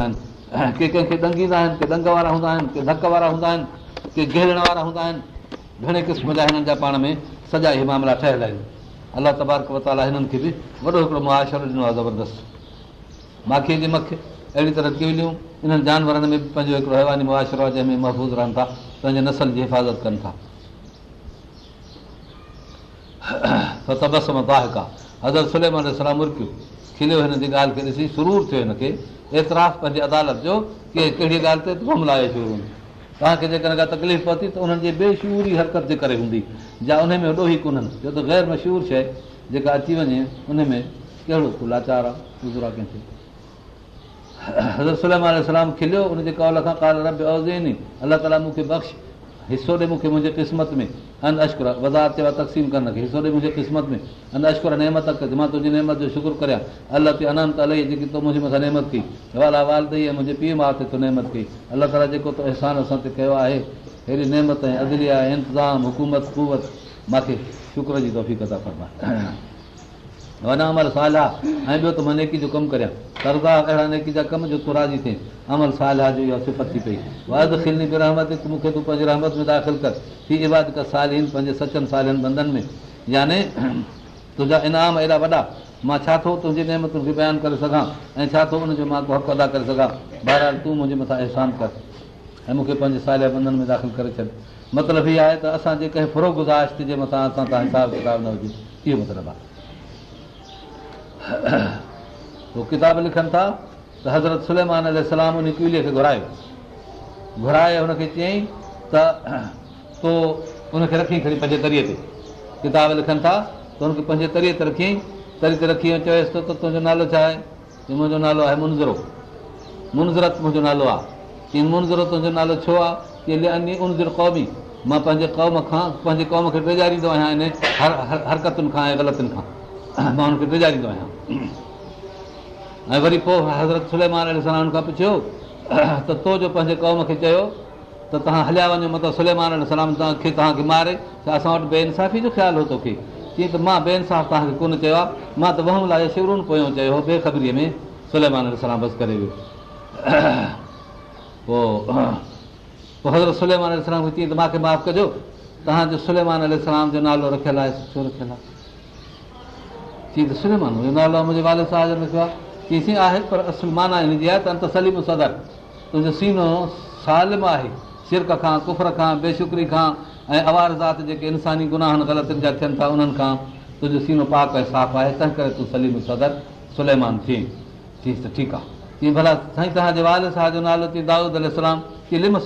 के कंहिंखे ॾंगींदा आहिनि के ॾंग वारा हूंदा आहिनि के धक वारा हूंदा आहिनि के घेरण वारा हूंदा आहिनि घणे क़िस्म जा हिननि जा पाण में सॼा ई मामला ठहियल आहिनि अलाह तबारक वताला हिननि खे बि वॾो हिकिड़ो मुआशरो ॾिनो आहे ज़बरदस्तु माखीअ जी मख अहिड़ी तरह ॾियूं इन्हनि जानवरनि में बि पंहिंजो हिकिड़ो हैवानी मुआशरो आहे जंहिंमें महफ़ूज़ रहनि था पंहिंजे नसल जी हिफ़ाज़त कनि था वाहिक आहे हज़रत सलाम सुल खिलियो हिन जी ॻाल्हि खे ॾिसी सुरूर थियो हिनखे एतिरा पंहिंजी अदालत जो की कहिड़ी ॻाल्हि ते तूं मिलाए छो तव्हांखे जेकॾहिं का तकलीफ़ पए त उन्हनि जी बेशूरी हरकत जे करे हूंदी या उन में ॾोही ई कोन्हनि छो त ग़ैर मशहूरु शइ जेका अची वञे उन में कहिड़ो लाचार आहे पुज़ुरा कंहिंखे हज़रत सलम सलाम खिलियो उनजे कॉल खां काल रबे अलाह ताला मूंखे बख़्श हिसो ॾे मूंखे मुंहिंजे क़िस्मत में अन अशकुर वाज़ार ते तक़सीम करण खे हिसो ॾे मुंहिंजे क़िस्मत में अन अशकुर नेमत कर मां तुंहिंजी नेमत जो शुकुर करियां अलाह ते अनंत अली जेकी तो मुंहिंजे मथां नेमत कई वाला वालती आहे मुंहिंजे पीउ माउ ते तूं नेमत कई अलाह ताला जेको तो अहसान असां ते कयो आहे अहिड़ी नेमत ऐं अदलिया इंतज़ाम हुकूमत कुवत मूंखे शुक्र जी तोहफ़ी फरमाए वॾा अमर सालिह ऐं ॿियो त मां नेकी जो कमु करियां तर्ज़ा अहिड़ा नेकी जा कम जो तो राज़ी थिए अमर सालिह जो इहा सिफ़त थी पई वाद खिली रहमत तूं मूंखे तूं पंहिंजे रहमत में दाख़िल कर थी इबाद कर साल सालिन पंहिंजे सचनि सालनि बंधन में याने तुंहिंजा इनाम एॾा वॾा मां छा थो तुंहिंजी नेमतुनि खे बयानु करे सघां ऐं छा थो उनजो मां तूं हक़ु अदा करे सघां बहरहाल तूं मुंहिंजे मथां अहसान कर ऐं मूंखे पंहिंजे सालिया बंधन में दाख़िल करे छॾ मतिलबु इहा आहे त असांजे कंहिं फुरो गुज़ारिश जे मथां असां तव्हां हिसाब किताब न हुजे इहो मतिलबु आहे किताब लिखनि था त हज़रत सुलमान उन पीलीअ खे घुरायो घुराए हुनखे चयई त पोइ उनखे रखी खणी पंहिंजे तरीअ ते किताब लिखनि था त हुनखे पंहिंजे तरीअ ते रखियईं तरीक़े रखी चएसि त तुंहिंजो नालो छा आहे मुंहिंजो नालो आहे मुनज़रो मुनज़रत मुंहिंजो नालो आहे की मुनज़रो तुंहिंजो नालो छो आहे की उनज़ क़ौमी मां पंहिंजे क़ौम खां पंहिंजे क़ौम खे तिजाड़ींदो आहियां इन हर हरकतुनि खां ऐं ग़लतियुनि खां मां हुनखे ॾिजारींदो आहियां ऐं वरी पोइ हज़रत सुलेमान खां पुछियो त तो जो पंहिंजे क़ौम खे चयो त तव्हां हलिया वञो मतिलबु सुलेमान खे तव्हांखे तव्हांखे मारे त असां वटि बे इन जो ख़्यालु हो तोखे कीअं त मां बे इन तव्हांखे कोन चयो आहे मां त वहम लाइ शिरुन पोयों चयो हो बेखबरीअ में सुलेमान बसि करे वियो पोइ हज़रत सुलेमान खे कीअं त मूंखे माफ़ु कजो तव्हांजो सुलेमान जो नालो रखियलु आहे छो रखियलु आहे चई त सुलेमान मुंहिंजो नालो मुंहिंजे वाल जो रखियो आहे चई सीं आहे पर असुल माना हिनजी आहे त अंत सलीम सदर तुंहिंजो सीनो सालिम आहे सिरक खां कुफ़र खां बेशुकरी खां ऐं अवार ज़ात जेके इंसानी गुनाहनि ग़लतियुनि जा थियनि था उन्हनि खां तुंहिंजो सीनो पाक ऐं साफ़ु आहे तंहिं करे तूं सलीम सदर सुलेमान थियई चई त ठीकु आहे चई भला साईं तव्हांजे वाल वालदाह जो नालो चई दाऊद अलाम की लिम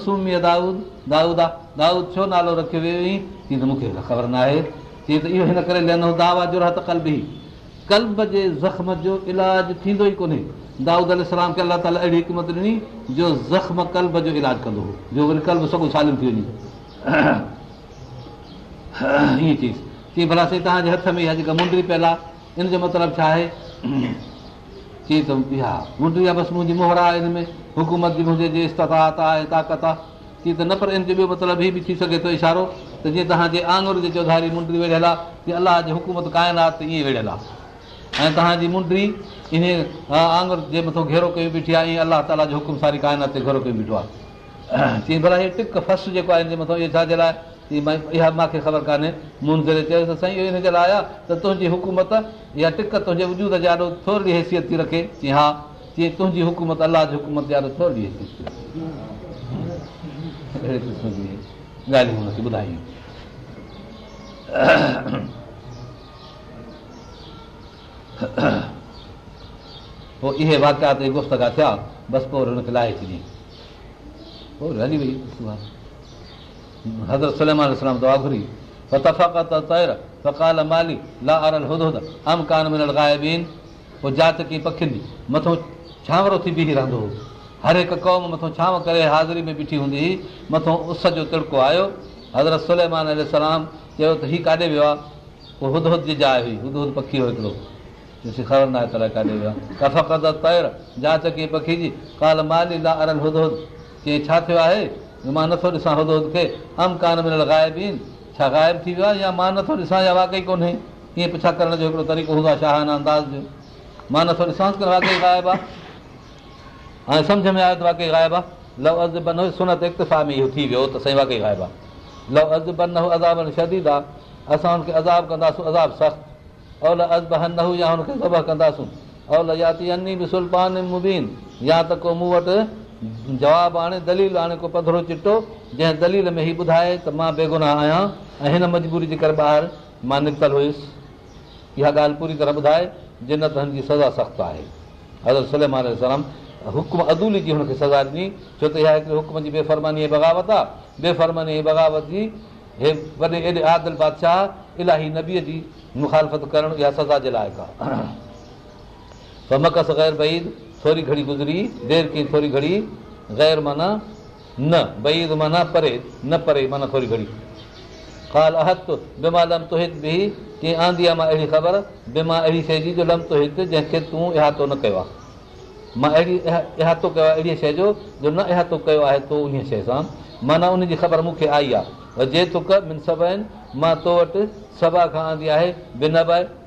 दाऊदलाम दाऊद दाऊद आहे दाऊद छो नालो रखियो वियो हुई चई त मूंखे ख़बर न आहे चई त इहो हिन करे लहंदो दावा जुरहत कल बि कल्ब जे ज़ख़्म जो इलाजु थींदो ई कोन्हे दाऊद खे अलाह ताला अहिड़ी हिकमत ॾिनी जो ज़ख़्म कल्ब जो इलाजु कंदो हो जो वरी कल्ब सॻो सालिम थी वञे ईअं चई भला साईं तव्हांजे हथ में इहा जेका मुंडी पियल आहे इन जो मतिलबु छा आहे चई त इहा मुंडी आहे बसि मुंहिंजी मोहर आहे हिन में हुकूमत जी मुंहिंजे आहे ताक़त आहे चई त न पर इन जो ॿियो मतिलबु हीअ बि थी सघे थो इशारो त जीअं तव्हांजे आंगुर जे चौधारी मुंडी वेड़ियल आहे अलाह जे हुकूमत काइनात त ईअं वेड़ियल आहे ऐं तव्हांजी मुंडी इन आङुर जे मथां घेरो कयो बीठी आहे ईअं अलाह ताला जो हुकुम सारी काइनात ते घेरो कयो बीठो आहे चई भला हीउ टिक फस्ट जेको आहे हिन मथां इहो छाजे लाइ इहा मूंखे ख़बर कोन्हे मुंड चयो त साईं इहो हिन जे लाइ आया त तुंहिंजी हुकूमत इहा टिक तुंहिंजे वजूद जे ॾाढो थोरी हैसियत थी रखे चई हा चई तुंहिंजी हुकूमत अलाह जी हुकूमत ॾाढो थोरी हैसियत थी रखे ॻाल्हियूं ॿुधायूं पोइ इहे गुफ़्त खां थिया बसि पोइ वरी हुनखे लाहे थी पोइ हली वई हज़रत सलमान दुआ घुरी फ़क़ाल माली ला अम कान सलेमान पोइ जात की पखियुनि जी मथो छांवरो थी बीह रहंदो हो हर हिकु क़ौम मथां छांव करे हाज़िरी में बीठी हूंदी हुई मथां उस जो तिड़को आयो हज़रत सलेमान चयो त हीउ काॾे वियो आहे पोइ हुदहद जी जाइ हुई हुदि पखी हो हिकिड़ो ख़बर न आहे त जांच कीअं पखी जी काल मालींदा अरल हुदोद कीअं छा थियो आहे मां नथो ॾिसां हुते अम कान मिलणु गायबीन छा ग़ाइबु थी वियो आहे या मां नथो ॾिसां या वाक़ई कोन्हे ईअं पुछा करण जो हिकिड़ो तरीक़ो हूंदो आहे छा अंदाज़ जो मां नथो ॾिसां वाक़ई ग़ाइबु आहे हाणे समुझ में आयो त वाक़ई ग़ाइबु आहे लव अद ब सुनत इता में इहो थी वियो त सही वाकेई ग़ाइबा लव अज़ु ब न हो आहे असां हुनखे अज़ाब कंदासीं अज़ाब सख़्तु औल अजन या हुनखे सब कंदासूं औल यातिया सुलमान मुबीन या त को मूं वटि जवाबु हाणे दलील हाणे को पधरो चिटो जंहिं दलील में हीउ ॿुधाए त मां बेगुना आहियां ऐं हिन मजबूरी जे करे ॿाहिरि मां निकितलु हुयुसि इहा ॻाल्हि पूरी तरह ॿुधाए जिन त حضرت जी सज़ा सख़्तु आहे हुकम अदूली जी हुनखे सज़ा ॾिनी छो त इहा हिकिड़े हुकुम जी बेफ़रमानी बग़ावत आहे बेफ़रमानी बग़ावत जी हे वॾे एॾे आदिल बादशाह इलाही नबीअ जी मुखालफ़त करणु इहा सज़ा जे लाइक़ु आहे त मकस ग़ैर बईद थोरी घड़ी गुज़री देरि कई थोरी घड़ी ग़ैर माना न बईद माना परे न परे माना थोरी घड़ी ख़ाल अहत ख़ालत बीमाहित बि कीअं आंदी आहे मां अहिड़ी ख़बर बीमा अहिड़ी शइ जी जो लम तोहित जंहिंखे तूं इहातो न कयो आहे मां अहिड़ी इहातो कयो आहे अहिड़ीअ शइ जो जो न इहातो कयो आहे तो उन शइ सां माना उनजी ख़बर मूंखे आई आहे जे तो आहिनि मां तो वटि सभा खां आंदी आहे बिन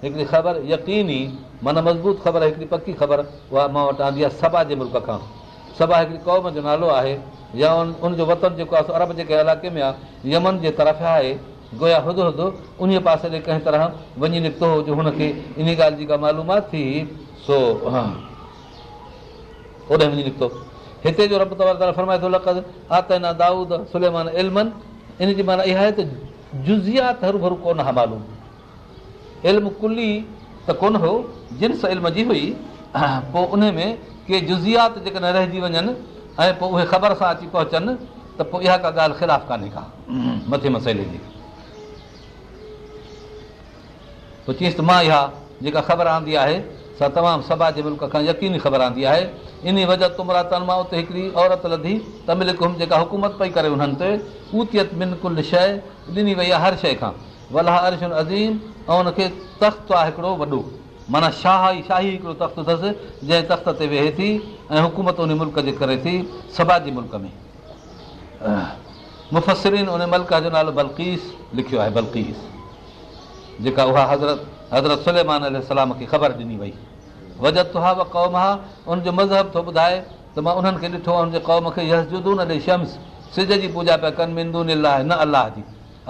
हिकिड़ी ख़बर यकीनी माना मज़बूत ख़बर हिक पकी ख़बर उहा मां वटि आंदी आहे सभा जे मुल्क खां सभा हिकिड़ी क़ौम जो नालो आहे या उनजो वतन जेको आहे अरब जे कंहिं इलाइक़े में आहे यमन जे तरफ़ आहे गो उन पासे ॾे कंहिं तरह वञी निकितो हुओ हुनखे इन ॻाल्हि जी का मालूमात थी सो निकितो हिते जोतना दाऊदान इन जी माना इहा आहे त जुज़ियात हरूभरु कोन हा मालूम इल्मु कुली त कोन हो जिन्स इल्म जी हुई पोइ उन में के जुज़ियात जेकॾहिं रहिजी वञनि ऐं पोइ उहे ख़बर सां अची पहुचनि त पोइ इहा का ॻाल्हि ख़िलाफ़ु कान्हे का मथे मसइले जी पोइ चयसि त मां इहा जेका ख़बर आंदी आहे सां तमामु सभा जे मुल्क खां यकीनी ख़बर आंदी आहे इन वजह तुमरात उते हिकिड़ी औरत लधी तमिलुम जेका हुकूमत पई करे उन्हनि ते उतियत बिल्कुलु शइ ॾिनी वई आहे हर शइ खां वलाह अर्श अज़ीम ऐं उन तख़्तु आहे हिकिड़ो वॾो माना शाह ई शाही हिकिड़ो तख़्तु अथसि जंहिं तख़्त ते वेहे थी ऐं हुकूमत उन मुल्क़ जे करे थी सभा जे मुल्क में मुफ़सरीन उन मुल्क़ जो नालो बल्कीस लिखियो आहे बल्कीस जेका उहा हज़रत हज़रत सलेमान अलाम खे ख़बर ॾिनी वई वजत हा व क़ौम हा उनजो मज़हब थो ॿुधाए त मां उन्हनि खे ॾिठो हुन जे क़ौम खे यसजुदून ॾे शम्स सिज जी पूॼा पिया कनि मिंदून अलाह न अलाह जी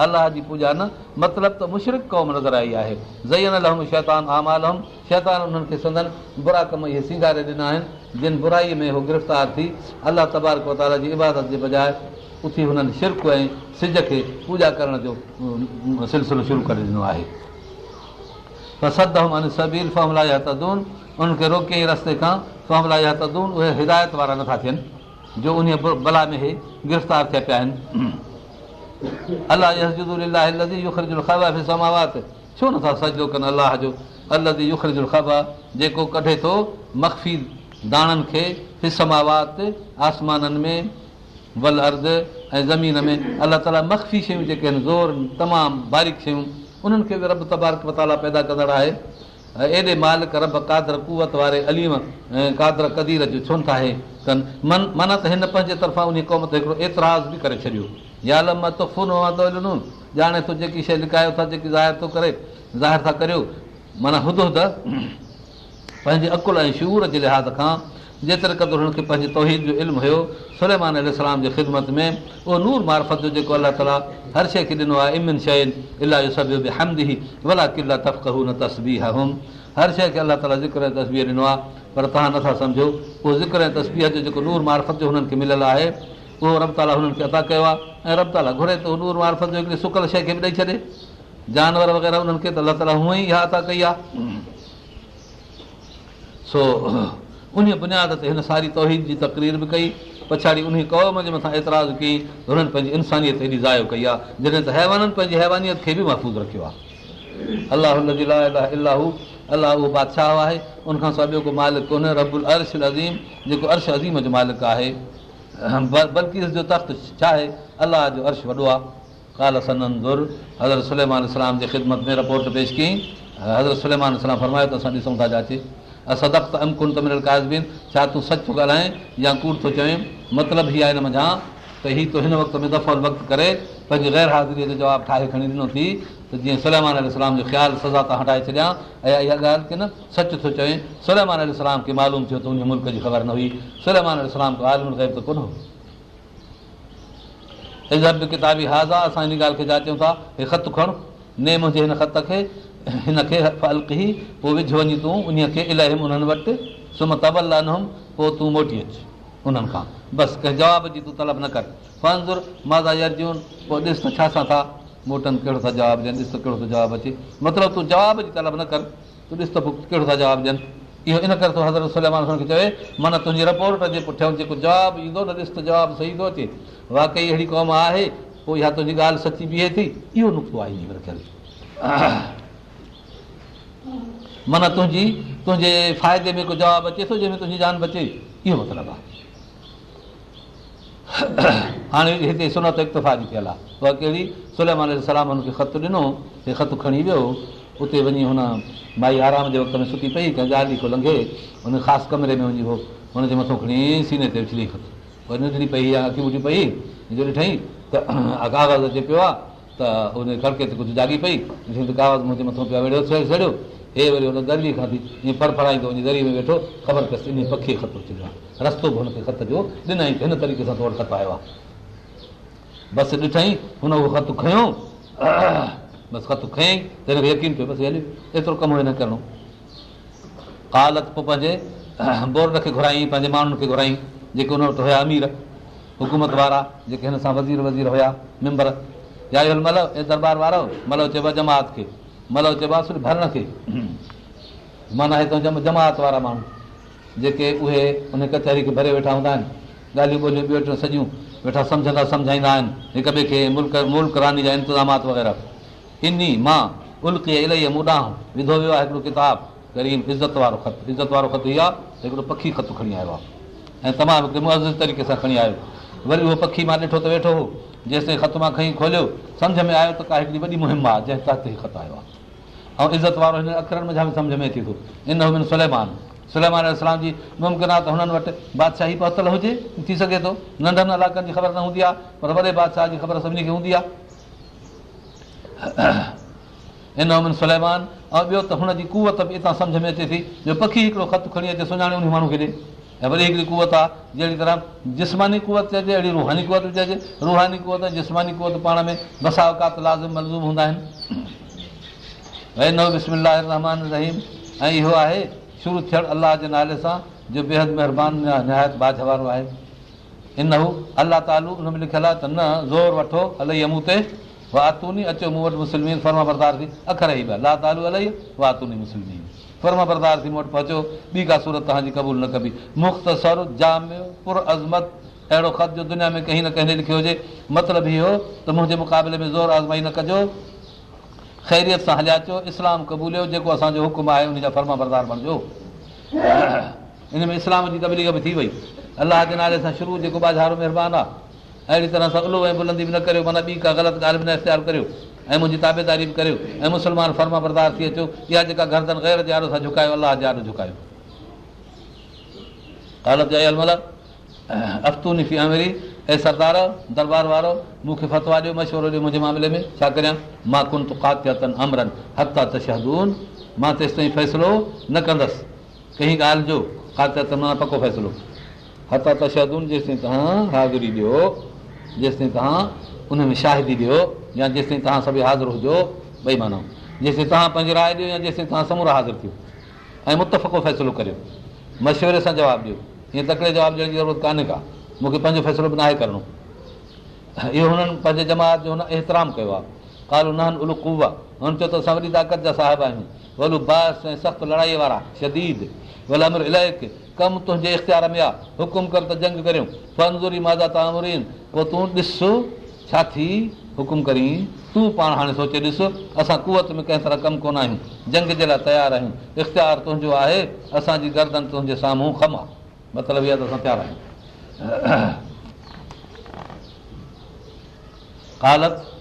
अलाह जी पूॼा न मतिलबु त मुशरक क़ौम नज़र आई आहे अलहम शैतान आमाल शैतान उन्हनि खे संदनि बुरा कम इहे सिंगारे ॾिना आहिनि जिन बुराईअ में उहो गिरफ़्तार थी अलाह तबारक जी इबादत जे बजाए उथी हुननि शिरक ऐं सिज खे पूॼा करण जो सिलसिलो शुरू करे ॾिनो आहे त अन सबील फमला या फामिलाहतून उनखे रोके रस्ते खां फमला या तदून उहे हिदायत वारा नथा थियनि जो उन बला में गिरफ़्तार थिया पिया आहिनि अलाह अलाही छो नथा सजदो कनि अलाह जो अलदी ख़बा जेको कढे थो मखफ़ी दाणनि खे हिसमावात आसमाननि में वल अर्द ऐं ज़मीन में अलाह ताला मख़फ़ी शयूं जेके आहिनि ज़ोर तमामु बारीक शयूं उन्हनि खे बि रब तबारक मताला पैदा कंदड़ आहे एॾे मालिक रब कादर कुवत वारे अलीम कादर क़दीर जो छो नथा आहे कनि मन मन त हिन पंहिंजे तरफ़ां उन क़ौम ते हिकिड़ो एतिराज़ बि करे छॾियो या लुफ़ुन ॼाणे तूं जेकी शइ लिकायो था जेकी ज़ाहिर थो करे ज़ाहिर था करियो माना हुद पंहिंजे अकुल ऐं शूर जे लिहाज़ खां जेतिरनि खे पंहिंजे तोहीद जो इल्मु हुयो सुलमान जी ख़िदमत में उहो नूर मारफत जो जेको अल्लाह ताली हर शइ खे ॾिनो आहे हर शइ खे अलाह ताला ज़िक्रो आहे पर तव्हां नथा सम्झो उहो ज़िक्र ऐं तस्बीअ जो जेको नूर मारफत जो हुननि खे मिलियलु आहे उहो रमताला हुननि खे अता कयो आहे ऐं रमताला घुरे थो नूर मारफत जो हिकिड़ी सुकल शइ खे बि ॾेई छॾे जानवर वग़ैरह उन्हनि खे त अल्ला ताला हूअंईं ई अता कई आहे सो उन बुनियाद ते हिन सारी तौहिद जी तकरीर बि कई पछाड़ी उन ई क़ौम जे मथां ऐतराज़ु कई हुननि पंहिंजी इंसानियत एॾी ज़ायो कई आहे जॾहिं त हैवाननि पंहिंजी हैवानीयत खे बि महफ़ूज़ रखियो आहे अलाह अला अल अलाहू अल अल अलाह उहो बादशाह आहे उनखां सवाइ ॿियो को मालिक कोन्हे रबु अर्श उलज़ीम जेको अर्श अज़ीम जो मालिक आहे बल्कि तख़्तु छा आहे अलाह जो अर्श वॾो आहे काल सन दुर हज़रत सलेमान इस्लाम जे ख़िदमत में रिपोर्ट पेश कयईं हज़रत सलेमान इस्लाम त ॾिसूं था जाचे असकुन त मिलियल क़ाइज़बीन छा तूं सचु थो ॻाल्हाए या कूड़ थो चवं मतिलबु ہی आहे हिन मज़ा त हीउ तूं हिन वक़्तु में दफ़ो वक़्तु करे पंहिंजी ग़ैर हाज़िरीअ जो जवाबु ठाहे खणी ॾिनो थी त जीअं सलामान जो ख़्यालु सज़ा त हटाए छॾियां ऐं इहा ॻाल्हि की न सचु थो चवं सलामानलाम खे मालूम थियो तुंहिंजे मुल्क जी ख़बर न हुई सलामान खे आलम ग़ैब त कोन हुओ इज़ब किताबी हाज़ आहे असां हिन ॻाल्हि खे जा था हे ख़तु खण ने मुंहिंजे हिन ख़त खे हिन खे फ्की पोइ विझ वञी तूं उन खे इलाही उन्हनि वटि सुम तबल लुमि पोइ तूं मोटी अचु उन्हनि खां बसि कंहिं जवाब जी तूं तलब न कर मंज़ुर माता यर्जून पोइ ॾिस त छा सां था मोटनि कहिड़ो था जवाबु ॾियनि ॾिस त कहिड़ो थो जवाबु अचे मतिलबु तूं जवाब जी तलब न कर तूं ॾिस त पोइ कहिड़ो था जवाबु ॾियनि इहो इन करे तूं हज़रत सलमान खे चए माना तुंहिंजी रिपोर्ट जे पुठियां जेको जवाबु ईंदो न ॾिस त जवाबु सही थो अचे वाक़ई अहिड़ी क़ौम आहे पोइ इहा तुंहिंजी ॻाल्हि सची बीहे थी इहो नुक़्तो आहे हींअर माना तुंहिंजी तुंहिंजे फ़ाइदे में को जवाबु अचे थो जंहिंमें तुंहिंजी जान बचे इहो मतिलबु आहे हाणे हिते सुनत इक्तफ़ा इक्तफ़ाद थियल आहे उहा कहिड़ी सुलमान सलाम हुनखे ख़तु ॾिनो हे ख़त खणी वियो उते वञी हुन भाई आराम जे वक़्त में सुती पई गार ॾींहुं को लंघे हुन ख़ासि कमरे में वञी उहो हुनजे मथां खणी सीने ते विछली खत नि पई अखियूं ॿुधी पई जॾहिं ठही त कागज़ अचे पियो आहे त हुनजे खड़के ते कुझु जाॻी पई ॾिसी त काज़ मुंहिंजे मथां पिया वेड़े छॾे छॾियो हे वरी हुन दरी खां थी जीअं पर फड़ाईं त दरी में वेठो ख़बर अथसि इन पखीअ ख़तु अची वियो आहे रस्तो बि हुनखे ख़त जो ॾिनई हिन तरीक़े सां तोड़ आयो आहे बसि ॾिठई हुन उहो ख़त खयो बसि ख़त खयईं त हिनखे यकीन पियो बसि हली एतिरो कमु हिन करिणो कालत पोइ पंहिंजे बोर्ड खे घुराई पंहिंजे माण्हुनि खे घुराईं जेके हुन वटि हुया अमीर हुकूमत वारा जेके हिन सां वज़ीर वज़ीर हुया मेंबर मल ऐं दरबार वारो मलो चइबो आहे जमात खे मलो चइबो आहे भरण खे माना हितां जम जमात वारा माण्हू जेके उहे उन कचहरी खे भरे वेठा हूंदा आहिनि ॻाल्हियूं ॿोलियूं बि वेठो सॼियूं वेठा सम्झंदा सम्झाईंदा आहिनि हिक ॿिए खे मुल्क मुल्क रानी जा इंतिज़ामात वग़ैरह किनी मां उल्क इलाही मुॾांहुं विधो वियो आहे हिकिड़ो किताबु ग़रीब इज़त वारो ख़तु इज़त वारो ख़तु इहो आहे हिकिड़ो पखी ख़तु खणी आयो आहे ऐं तमामु हिकिड़े मज़ तरीक़े सां खणी आयो वरी उहो पखी मां ॾिठो त वेठो हो जेसिताईं ख़त मां खईं खोलियो सम्झ में आयो त का हिकिड़ी वॾी मुहिम आहे जंहिं तहत ई ख़तु आयो आहे ऐं इज़त वारो हिन अख़रनि में छा सम्झ में अचे थो इन हुन सुलेमान सुलेमान इस्लाम जी मुमकिन आहे त हुननि वटि बादशाही पहुतल हुजे थी सघे थो नंढनि इलाइक़नि जी ख़बर न हूंदी आहे पर वॾे बादशाह जी ख़बर सभिनी खे हूंदी आहे इन हुन सुलेमान ऐं ॿियो त हुनजी कुवत बि इतां सम्झ में अचे थी जो पखी हिकिड़ो ख़तु खणी अचे सुञाणे हुन माण्हू खे ॾे ऐं वरी हिकिड़ी कुवत आहे जहिड़ी तरह जिस्मानी कुवत चइजे अहिड़ी रुहानी कुवत बि चए रूहानी क़ौवत जिस्मानी कुवत पाण में बसा अवकात लाज़िम मलज़ूम हूंदा आहिनि भई रहमान रहीम ऐं इहो आहे शुरू थियणु अलाह जे नाले सां जो बेहद महिरबानी निहायत बाज़ वारो आहे इन हू अलाह तालू हुन में लिखियलु आहे त न ज़ोर वठो अलाही आहे मूं ते वातूनी अचो मूं वटि मुस्लिम फर्मा बरदार थी अख़र ई बि अलाह तालू अली वातूनी मुस्लिम न कबी मुख़्तसर कंहिं न कंहिं लिखियो हुजे मतिलबु इहो त मुंहिंजे मुक़ाबले में ज़ोर आज़माई न कजो ख़ैरियत सां हलिया अचो इस्लाम क़बूलियो जेको असांजो हुकुम आहे उनजा फर्म बरदार बणिजो हिन में इस्लाम जी तबलीग बि थी वई अलाह जे नाले सां शुरू जेको बाज़ारो महिरबानी अहिड़ी तरह सां अॻिलो ऐं बुलंदी बि न कयो ऐं मुंहिंजी ताबेदारी बि करियो ऐं मुस्लमान फर्मा बरदार थी अचो इहा जेका गर्दन ग़ैर जारो सां झुकायो अलाह जारो झुकायो हालत अफ़तूनी फी सरदार दरबार वारो मूंखे फ़तवा ॾियो मशवरो ॾियो मुंहिंजे मामले में छा करियां मां कुन शहदून मां तेसि ताईं फ़ैसिलो न कंदसि कंहिं ॻाल्हि जो कातियत पको फ़ैसिलो हत तशहदून जेसिताईं तव्हां हाज़िरी ॾियो जेसिताईं तव्हां उन में शाहिदी ॾियो या जेसिताईं तव्हां सभई हाज़िर हुजो ॿई माना जेसिताईं तव्हां पंहिंजी राय ॾियो या जेसिताईं तव्हां समूरा हाज़िर थियो ऐं मुतफ़िक़ो फ़ैसिलो करियो मशवरे सां जवाबु ॾियो ईअं तकिड़े जवाबु ॾियण जी ज़रूरत कान्हे का मूंखे पंहिंजो फ़ैसिलो बि न आहे करिणो इहो हुननि पंहिंजे जमात जो हुन एतिराम कयो आहे कालू नान उलूआ हुन चयो त असां वॾी ताक़त जा साहिबु आहियूं वलू बास ऐं सख़्तु लड़ाईअ वारा शदीद वल अमिर इलाइक़ कमु तुंहिंजे इख़्तियार में आहे हुकुम कर त जंग करियूं फंज़ूरी मादा तामरीन पोइ तूं ॾिस छा थी हुकुम करी तूं पाण हाणे सोचे ॾिस असां कुवत में कंहिं तरह कमु कोन आहियूं जंग जे लाइ तयारु आहियूं इख़्तियार तुंहिंजो आहे असांजी गर्दन तुंहिंजे साम्हूं खम आहे मतिलबु इहा त असां तयारु आहियूं हालति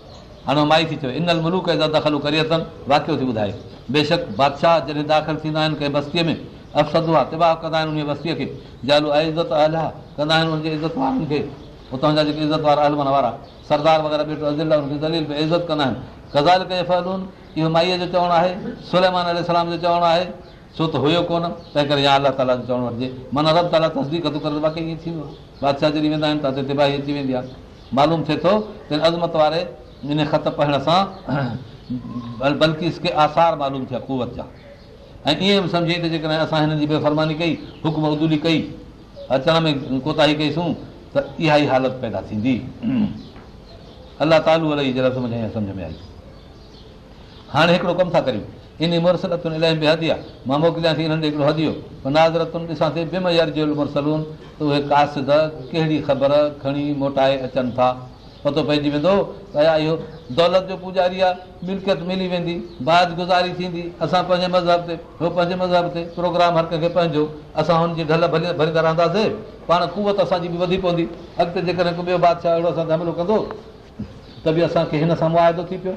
हाणे माई थी चयो इन मुलूक दख़लूं करे अथनि वाकियो थी ॿुधाए बेशक बादशाह जॾहिं दाख़िल थींदा आहिनि कंहिं बस्तीअ में अफ़सदु आहे तिबाह कंदा आहिनि उन वसीअ खे जालू आ इज़त अलाह कंदा आहिनि उनजे इज़त वारनि खे उतां जा जेके इज़त वारा अलमन वारा सरदार वग़ैरह वेठो आहे उनखे दलील इज़त कंदा आहिनि कज़ाल पे फलून इहो माईअ जो चवणु आहे सुलमान जो चवणु आहे छो त हुयो कोन तंहिं करे या अलाह ताला जो चवणु वठजे माना अरब ताला तस्दीक थो करे बाक़ी ईअं थी वियो बादशाह जॾहिं वेंदा आहिनि तिबाही अची वेंदी आहे मालूम थिए थो त अज़मत वारे इन ख़त पढ़ण सां बल्कि आसार मालूम थिया कुवत जा ऐं ईअं बि सम्झी त जेकॾहिं असां हिन जी बेफ़रमानी कई हुकुम अदूली कई अचण में कोताही कईसूं त इहा ई हालति पैदा थींदी अलाह तालू अली जेत मुंहिंजे सम्झ में आई हाणे हिकिड़ो कमु था करियूं इन मुरसलतुनि इलाही बि हदी आहे मां मोकिलियासीं इन्हनि ॾे हिकिड़ो हदियो हदीज़रतुनि ॾिसां थी मुरसलून त उहे कासिद कहिड़ी ख़बर खणी मोटाए अचनि था पतो पइजी वेंदो ऐं इहो दौलत जो पुॼारी आहे मिल्कियत मिली वेंदी बाज गुज़ारी थींदी असां पंहिंजे मज़हब ते उहो पंहिंजे मज़हब ते प्रोग्राम हर कंहिंखे पंहिंजो असां हुनजी ढल भली भरींदा रहंदासीं पाण कुवत असांजी बि वधी पवंदी अॻिते जेकॾहिं ॿियो बादशाह अहिड़ो असां हमिलो कंदो त बि असांखे हिन सां मुआदो थी पियो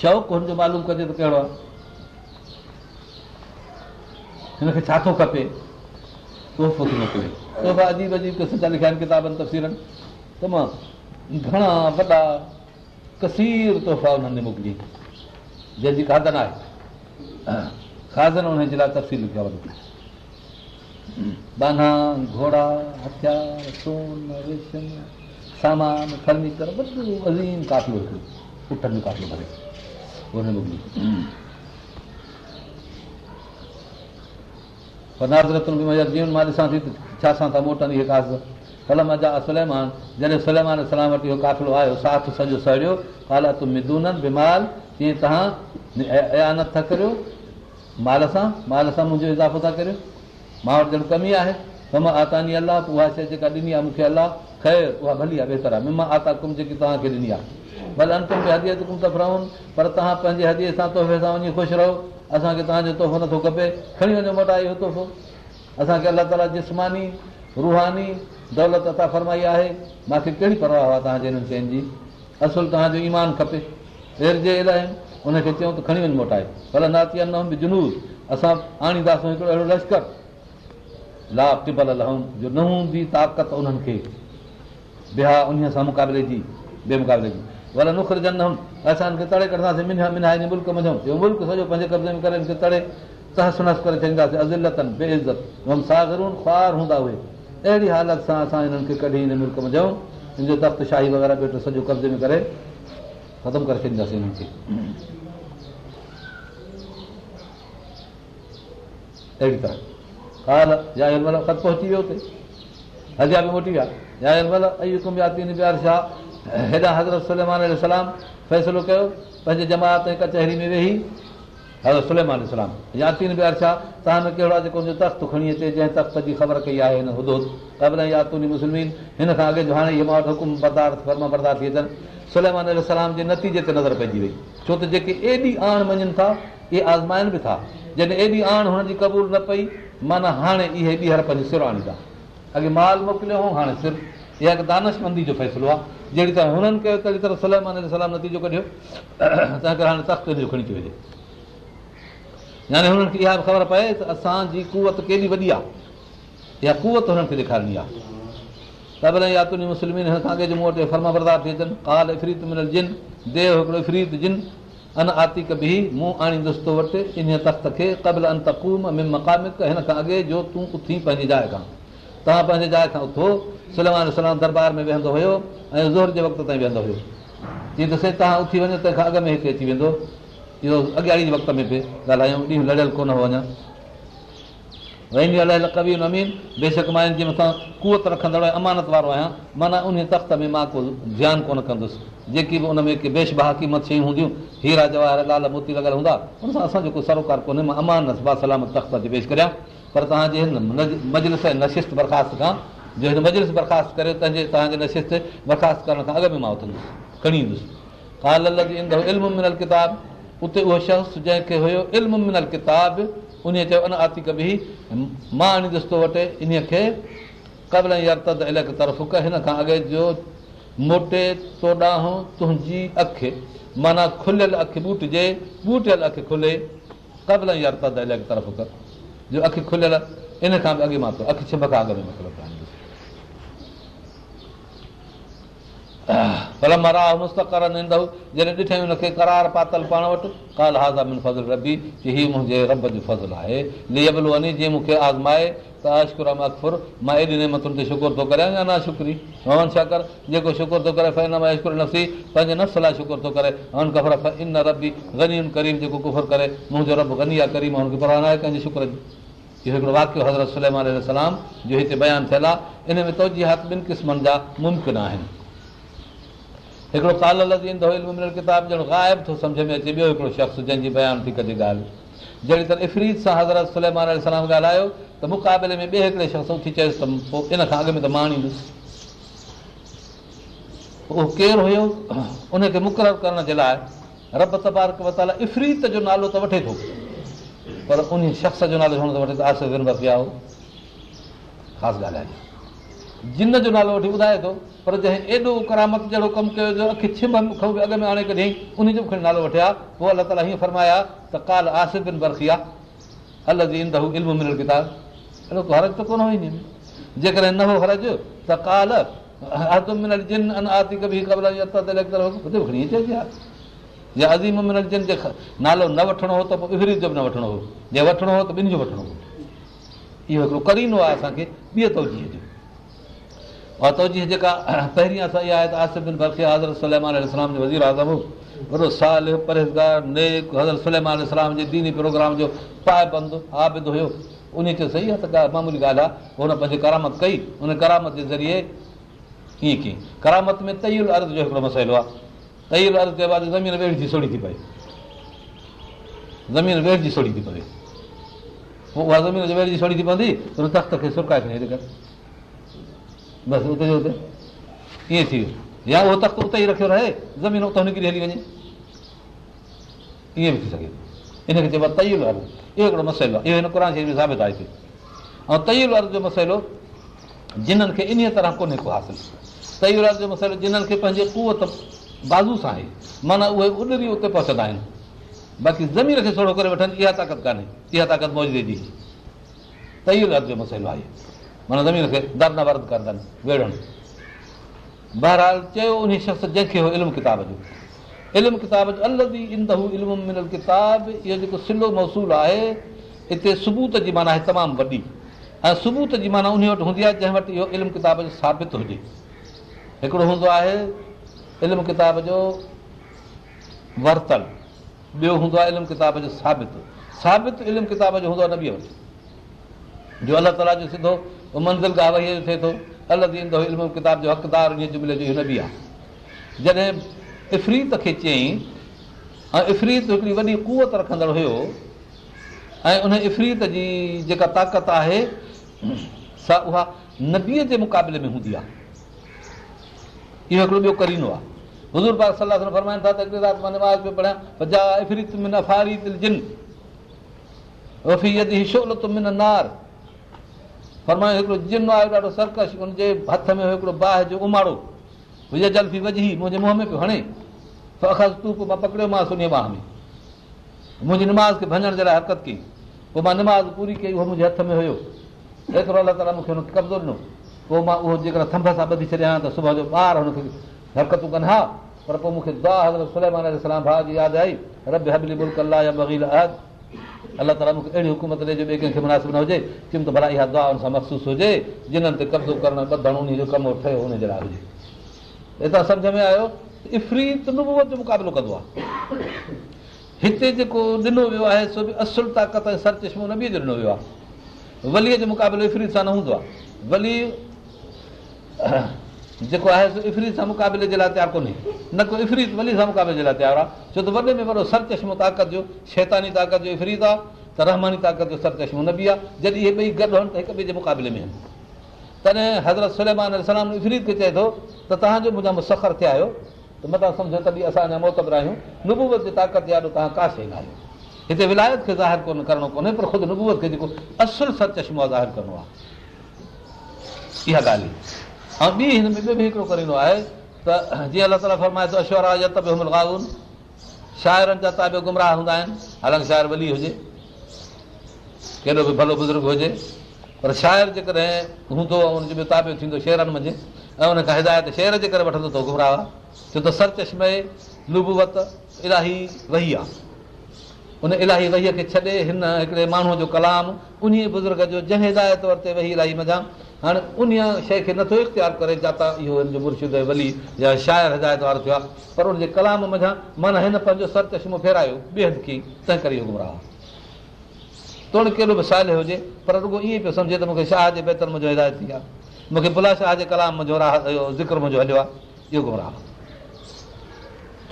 शौक़ु हुनजो मालूम कजे त कहिड़ो आहे हिनखे छा थो खपे तोहफ़ो थो मोकिले तोहफ़ा अजीब अजीब क़िस्म जा लिखिया आहिनि किताबनि तफ़सीरनि त मां ઘણા બડા કસીર તોફા ઓને મોકલી જ દે દે કા દા ના ખાઝન ઓને જલા તફસીલ લિયે કવત બાં હા ઘોડા હથિયાર રસોણ રેશમ સામાન કલ્મી કરો બધું અજીન કાટલો કટન કાટલો ઓને મોકલી પણ અરજત મેજીન મા દે સા થી છાસા તા બોટન યે ખાસ सलम जा अजलमान जॾहिं सलाम वटि इहो काफ़िलो आयो साथ सॼो सड़ियो काला तूं मिदून बि तीअं तव्हां अयानत था करियो माल सां माल सां मुंहिंजो इज़ाफ़ो था करियो मां वटि जॾहिं कमी आहे त आतानी अलाह पोइ उहा शइ जेका ॾिनी आहे मूंखे अलाह खए उहा भली आहे बहितर आहे आता कुम जेकी तव्हांखे ॾिनी आहे भले अंतिम हदीअ त रहनि पर तव्हां पंहिंजे हदीअ सां तोहफ़े सां वञी ख़ुशि रहो असांखे तव्हांजो तोहफ़ो नथो खपे खणी वञो मटा इहो तोहफ़ो असांखे अलाह ताला जिस्मानी रुहानी दौलत अता फरमाई आहे मूंखे कहिड़ी परवाह आहे तव्हांजे हिननि शयुनि जी असुल तव्हांजो ईमान खपे एरजे आहिनि उनखे चयूं त खणी वञ मोटाए पर नाती अन बि जुनूर असां आणींदासीं हिकिड़ो अहिड़ो लश्कर ला टिबल लहूं जो न हूंदी ताक़त उन्हनि खे बिहा उन सां मुक़ाबले जी बे मुक़ाबले जी भला असां हिनखे तड़े कढंदासीं मिना मिना हिन मुल्क इहो मुल्क सॼो पंहिंजे कब्ज़े में करे हिनखे तड़े तहसनस करे छॾींदासीं अज़लतनि बेइज़तम सागरून ख़्वार हूंदा उहे अहिड़ी हालत सां असां हिननि खे कॾहिं हिन मुल्क में ॾियूं हिन जो तख़्त शाही वग़ैरह वेठो सॼो कब्ज़े में करे ख़तमु करे छॾींदासीं हिननि खे अहिड़ी तरह काल या जल ख़त पहुची वियो हुते हज़ार बि मोटी विया या प्यार छा हेॾा हज़रत सलमान सलाम फ़ैसिलो कयो पंहिंजे जमात ऐं कचहरी में वेही हज़रत इस्लाम या तीन ॿिया छा तव्हां में कहिड़ो आहे जेको तख़्त खणी अचे जंहिं तख़्त जी ख़बर कई आहे हिन हुदो त या यातूनी मुस्लिमिन हिन खां अॻे जो हाणे हुकुम बरदार शर्मा बरदार थी अचनि सलेमान सलाम जे नतीजे ते नज़र पइजी वई छो त जेके एॾी आण मञनि था इहे आज़माइनि बि था जॾहिं एॾी आण हुननि जी क़बूल न पई माना हाणे इहे ॿीहर पंहिंजी सिरवाणी था अॻे माल मोकिलियो हाणे सिर इहा हिकु दानशमंदी जो फ़ैसिलो आहे जहिड़ी तरह हुननि कयो तहिड़ी तरह सलाम नतीजो कढियो तंहिं करे हाणे तख़्त जो खणी थी वञे यानी हुननि खे इहा बि ख़बर पए त असांजी कुवत केॾी वॾी आहे इहा कुवत हुननि खे ॾेखारणी आहे त भले या तुंहिंजी मुस्लिम हिन खां अॻे जे मूं वटि फर्म बरदार थी अचनि काल फ्रीत मिलियल जिन देव हिकिड़ो इफ्रीत जिन अन आतिक बि मूं आणींदुसि आणींदुस्तो वटि इन तख़्त खे क़बल अन तकूम अनतकूम मक़ामिक हिन खां अॻे जो तूं उथी पंहिंजी जाइ खां तव्हां पंहिंजे जाइ खां उथो सलमान सलाम दरबार में वेहंदो हुयो ऐं ज़ोर जे वक़्त ताईं वेहंदो हुयो जीअं त साईं तव्हां उथी वञो तंहिंखां अॻु में हिते अची वेंदो इहो अॻियां जे वक़्त में ॻाल्हायूं ॾींहुं लड़ियल कोन हो वञा वरी लड़ियल कवी नमीन बेशक मां जीअं मथां कुवत रखंदड़ ऐं अमानत वारो आहियां माना उन तख़्त में मां को ध्यानु कोन कंदुसि जेकी बि उन में के क़ीमत शयूं हूंदियूं हीरा जवाहर लाल मोती लॻल हूंदा उन सां असांजो को सरोकार कोन्हे मां अमाना सलामत तख़्त ते पेश करियां पर तव्हांजे हिन मजलिस ऐं नशिश्त बरखास्त खां जो हिन मजलिस बरखास्त करे तंहिंजे तव्हांजे नशिश्त बरख़ास्त करण खां अॻु में मां उथंदुसि खणी ईंदुसि हाल लु इल्मु मिलल किताब उते उहो शख़्स जंहिंखे हुयो इल्म किताब उन चयो अन आती कबी मां थो वटि इन खे कबल अलॻि तरफ़ कर हिन खां अॻे जो मोटे चोॾहं तुंहिंजी अखि माना खुलियल अखि ॿूटियल अखि खुले कबल यार त अलॻि तरफ़ कर जो अखि खुलियल इन खां बि अॻे मां थो अखि खां अॻ में मोकिलियो कलम राह मु करार पातल पाण वटि काल हाज़ा रबी की हीअ मुंहिंजे रब जो फज़ल आहे मूंखे आज़माए त आशुर अख़बुर मां हेॾी ॾींहं मां तुंहिंजे शुकुरु थो करे अञा न शुक्री हमन शाकर जेको शुकुरु थो करे नसीर पंहिंजे नफ़्स लाइ शुकुरु थो करे ऐं रबी गनी करीम जेको कुफुर करे मुंहिंजो रब गनी आहे करीमा हुनखे कंहिंजे शुक्रु जी इहो हिकिड़ो वाकियो हज़रत सलमसलाम जो हिते बयानु थियलु आहे इन में तुंहिंजी ॿिनि क़िस्मनि जा मुमकिन आहिनि हिकिड़ो काल किताब ॼण ग़ाइब थो सम्झ में अचे ॿियो हिकिड़ो शख़्स जंहिंजी बयानु थी कजे ॻाल्हि जहिड़ी तरह इफरीत सां हज़रत सले सलाम ॻाल्हायो त मुक़ाबले में ॿिए हिकिड़े शख़्स उथी चयोसि पोइ इन खां अॻु में त मां ईंदुसि उहो केरु हुयो उनखे मुक़ररु करण जे लाइ रब तबारक इफरीत जो नालो त वठे थो पर उन शख़्स जो नालो छो वठे त आसिफ़ हो ख़ासि ॻाल्हि आहे जिन जो नालो वठी ॿुधाए थो पर जंहिं एॾो करामत जहिड़ो कमु कयो जो छिम अखिछिम बि अॻ में आणे करे ॾेई उनजो बि खणी नालो वठिया पोइ अलाह ताला हीअं फरमाया त काल आसिफ़ बिन बरसी आहे हू इल्म मिलियल किताब अहिड़ो को हरज त कोन हुई जेकॾहिं न हो हरज त काली आहेज़ीम जिन अन आती कबी कबल हुते खणी अचे या अज़ीम जिन जे नालो न वठिणो हो त पोइ जो बि न वठिणो हो जे वठिणो हो त ॿिनि जो वठिणो हो इहो हिकिड़ो करीनो आहे असांखे ॿिए तौजीअ जो ऐं तोजी जेका पहिरीं आहे त इस्लाम जो वज़ीर आज़म साल दीनी प्रोग्राम जो पाए उन ते सही आहे त मामूली ॻाल्हि आहे पंहिंजी करामत कई उन करामत जे ज़रिए कीअं कीं करामत में तईल अर्ज़ जो हिकिड़ो मसइलो आहे तईल अर्ज़ जे बाद ज़मीन वेठ जी सोड़ी थी पए ज़मीन वेड़ जी सोड़ी थी पए पोइ उहा ज़मीन वेठी सोड़ी थी पवंदी तख़्त खे सुरकाए करे बसि उते उते ईअं थी वियो या उहो तख़्त उते ई रखियो रहे ज़मीन उतां निकिरी हली वञे ईअं बि थी सघे इनखे चइबो आहे तयल वारो इहो हिकिड़ो मसइलो आहे इहो हिन क़ुर शरीफ़ साबित आहे हिते ऐं तयल अर जो मसइलो जिन्हनि खे इन तरह कोन्हे को हासिलु तयूल जो मसइलो जिन्हनि खे पंहिंजे कुवत बाज़ू सां आहे माना उहे उॾरी उते पहुचंदा आहिनि बाक़ी ज़मीन खे सोढ़ो करे वठनि इहा ताक़त कान्हे इहा ताक़त मौजूदगी जी तयूल जो मसइलो आहे माना ज़मीन खे दर न वेड़नि बहरहाल चयो उन शख़्स जंहिंखे हो इल्मु इल्मु किताब किताब किताब जो जो इहो जेको सिलो महसूलु आहे हिते सबूत जी माना आहे तमामु वॾी ऐं सबूत जी माना उन वटि हूंदी आहे जंहिं वटि इहो इल्मु किताब जो साबित हुजे हिकिड़ो हूंदो आहे इल्मु किताब जो वरतल ॿियो हूंदो आहे इल्मु किताब जो साबित साबित इल्मु किताब जो हूंदो आहे नबीअ वटि जो अलाह ताला जो सिधो मंज़िल गाह थिए इफ़रीत खे चयईं ऐं इफ़रीत हिकिड़ी वॾी कुवत रखंदड़ हुयो ऐं उन इफ़रीत जी जेका ताक़त आहे मुक़ाबले में हूंदी आहे इहो हिकिड़ो ॿियो करीनो आहे हज़ूर मां पढ़ियां फरमायो हिकिड़ो जिन आयो ॾाढो सर्कश हुनजे हथ में हिकिड़ो बाहि जो उमाड़ो हुजे जल्दी वझी मुंहिंजे मुंहं में पियो हणे तूं मां पकड़ियोमांसि उन बाह में मुंहिंजी निमाज़ खे भञण जे लाइ हरकत कई पोइ मां निमाज़ पूरी कई उहो मुंहिंजे हथ में हुयो एतिरो अलाह ताला मूंखे हुनखे कब्ज़ो ॾिनो पोइ मां उहो जेकर थम्भ सां ॿधी छॾियां त सुबुह जो ॿार हुनखे हरकतूं कनि हा पर पोइ मूंखे दुआ हज़रत भाउ जी यादि आई हबली बुल कला या बगील रबिल अलाह ताला मूंखे अहिड़ी हुकूमत जो ॿिए कंहिंखे मुनासिबु न हुजे त भला इहा दुआ हुन सां मखसूस हुजे जिन्हनि ते कब्ज़ो करणु उन जो कमु ठहियो हुन जे लाइ हुजे हितां सम्झ में आयो त इफ्रीत जो मुक़ाबिलो कंदो आहे हिते जेको ॾिनो वियो आहे सो बि असुल ताक़त ऐं सर चश्मो न ॾिनो वियो आहे वलीअ जो मुक़ाबिलो इफ्रीत सां न हूंदो आहे वली जेको आहे सो इफरीत सां मुक़ाबले जे लाइ तयारु कोन्हे न को इफरीत वली सां मुक़ाबले जे लाइ तयारु आहे छो त वॾे में वॾो सरचश्मो ताक़त जो शैतानी ताक़त जो इफरीत आहे त रहमानी ताक़त जो सरचश्मो न बि आहे जॾहिं इहे ॿई गॾु हुअनि त हिक ॿिए जे मुक़ाबले में आहिनि तॾहिं हज़रत सलाम इफरीत खे चए थो त तव्हांजो मुंहिंजा मु थिया आहियो त मां सम्झो तॾहिं असां अञा मोतबर आहियूं नुबूबत जी ताक़त जे आयो तव्हां का शइ ॻाल्हायूं हिते विलायत खे ज़ाहिर कोन करिणो कोन्हे पर ख़ुदि नुबूबत खे जेको असुलु सरचश्मो आहे ज़ाहिरु करिणो आहे इहा ॻाल्हि ऐं ॿी हिन में ॿियो बि हिकिड़ो करींदो आहे त जीअं अलाह ताला फरमाए थो जा शाइरनि जा ताबियो गुमराह हूंदा आहिनि हालांकि शाइर वली हुजे कहिड़ो बि भलो बुज़ुर्ग हुजे पर शाइर जेकॾहिं हूंदो हुनजो बि ताबियो थींदो शेरनि मंझि ऐं हुनखां हिदायत शेर जे करे वठंदो त गुमराह छो त सर चश्मे लुबूवत इलाही वही आहे उन इलाही वहीअ खे छॾे हिन हिकिड़े माण्हूअ जो कलाम उन बुज़ुर्ग जो जंहिं हिदायत वरिते वेही इलाही मज़ा हाणे उन शइ खे नथो इख़्तियार करे जाता इहो हिन जो मुर्शूद वली या शाह हिदायत वारो थियो आहे पर उनजे कलाम मा माना हिन पंहिंजो सर चश्मो फेरायो ॿिए हंधि खे तंहिं करे इहो गुमराह तोड़े कहिड़ो बि साल हुजे पर रुगो ईअं पियो सम्झे त मूंखे शाह जे बहितर मुंहिंजो हिदायत थी आहे मूंखे भुला शाह जे कलाम मुंहिंजो राह इहो ज़िक्र मुंहिंजो हलियो आहे इहो गुमराह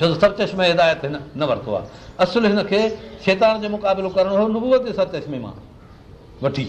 छो त सर चश्मे हिदायत हिन न वरितो आहे असुलु हिनखे शैतान जो मुक़ाबिलो करिणो हो नुबूअ ते सर चश्मे मां वठी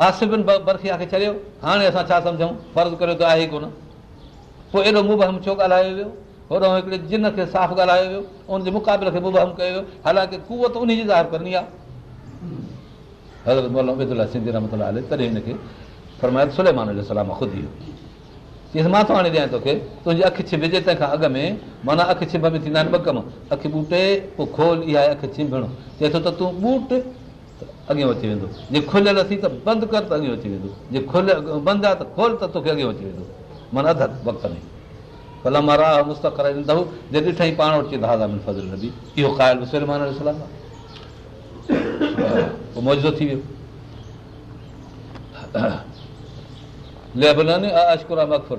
छॾियो हाणे असां छा सम्झूं त आहे ई कोन पोइ एॾो मुबहम छो ॻाल्हायो साफ़ु ॻाल्हायो खुदि मां थो हाणे ॾियां तोखे तुंहिंजी अखि छिबि जे तंहिंखां अॻु में माना अखिछिब में थींदा चए थो ॿूट अॻियां अची वेंदो जीअं खुलियल अथई त बंदि कर त अॻियां अची वेंदो बंदि आहे त खोल त तोखे अॻियां अची वेंदो माना वक़्तस्तकाईं पाण वटि नबी इहो मौजो थी वियो लेबला मखफ़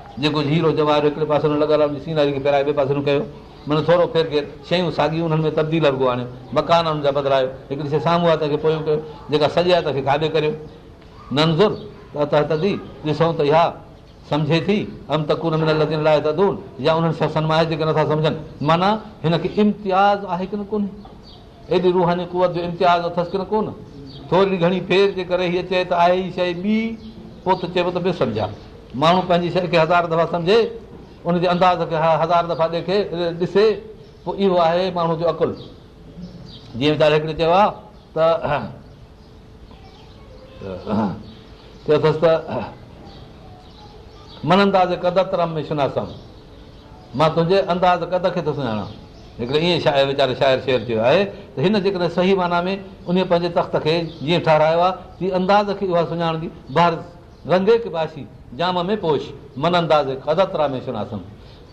जेको हीरो जवाहर हिकिड़े पासे न लॻल आहे सीनरी खे फेराए ॿिए पासे न कयो माना थोरो फेर केर शयूं साॻियूं उन्हनि में तब्दील लॻो आणियो मकान हुननि जा बदिलायो हिकिड़ी शइ साम्हूं आहे त पोयूं कयो जेका सॼे आहे त खे खाधे करे नंज़ुर ॾिसूं त इहा सम्झे थी अम त कूर मिलनि लॻनि या उन्हनि सां सनमाए जेके नथा सम्झनि माना हिनखे इम्तियाज़ आहे की न कोन्हे एॾी रूहानी कुवत जो इम्तियाज़ अथसि की न कोन थोरी घणी फेर जे करे हीअ चए त आहे ई शइ ॿी पोइ त चइबो त ॿियो सम्झां माण्हू पंहिंजी शइ खे हज़ार दफ़ा सम्झे उनजे अंदाज़ खे हज़ार दफ़ा ॾेखे ॾिसे पोइ इहो आहे माण्हू जो अकुलु वीचारे हिकिड़े चयो आहे त चयो अथसि त मन शुनासम मां तुंहिंजे अंदाज़ कद खे थो सुञाणा हिकिड़े ईअं वीचारे शायर शेर चयो आहे त हिन जेकॾहिं सही माना में उन पंहिंजे तख़्त खे जीअं ठाहिरायो आहे तीअं अंदाज़ खे उहा सुञाणंदी बार रंगे की बाशी जाम में पोश मन अंदाज़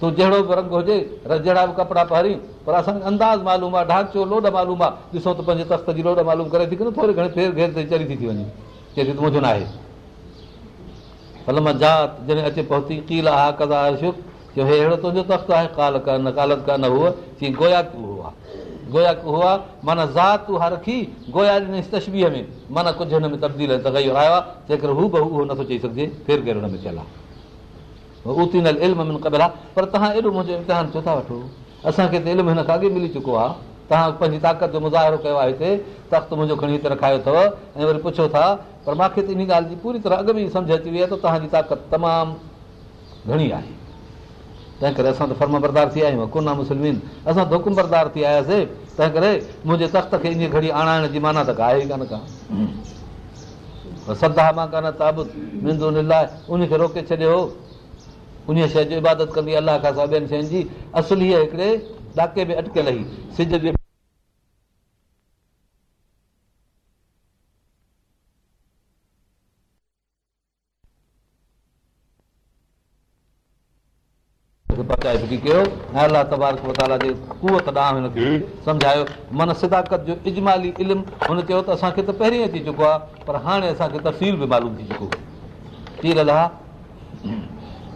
तूं जहिड़ो बि रंग हुजे जहिड़ा बि कपिड़ा आहे ढांचो लोड मालूम आहे ॾिसो त पंहिंजे तस्त जी लोड मालूम करे थी करे थोरी घणी फेर घेर ते चरी थी वञे चए थी गोया मुंहिंजो हो गोया हुआ माना ज़ात ज़ाती गोया हिन तस्बीअ में माना कुझु हिन में तब्दील आयो आहे जे करे हू बि उहो नथो चई सघिजे फिर घेर हुन में चयल आहे उहो तिनल इल्म आहे पर तव्हां एॾो मुंहिंजो इम्तिहान छो था वठो असांखे त इल्मु हिन खां अॻे मिली चुको आहे तव्हां पंहिंजी ताक़त जो मुज़ाहिरो कयो आहे हिते ताक़त मुंहिंजो खणी हिते रखायो अथव ऐं वरी पुछो था पर मूंखे त इन ॻाल्हि जी पूरी तरह अॻ में सम्झ अची वई आहे त तव्हांजी ताक़त तमामु घणी आहे तंहिं करे असां त फर्म बरदार थी आया आहियूं कोना मुस्लमिन असां धोकु बरदार थी आयासीं तंहिं करे मुंहिंजे तख़्त खे इन घड़ी आणाइण जी माना त का आहे कान का सदा मां कान ताबुत मुंहिंजो ताबुलाए उनखे रोके छॾियो हो उन शइ जो इबादत कंदी अलाह खां सवाइ शयुनि जी असली हिकिड़े ॾाके में अटकियल सिज जे पहुचाए फिटी कयो ऐं अलाह तबारक मताला जे कुवत ॾांहुं त सम्झायो माना सिदाकत जो इजमाली इल्मु हुन चयो त असांखे त पहिरीं अची चुको आहे पर हाणे असांखे तफ़सील बि मालूम थी चुको तीर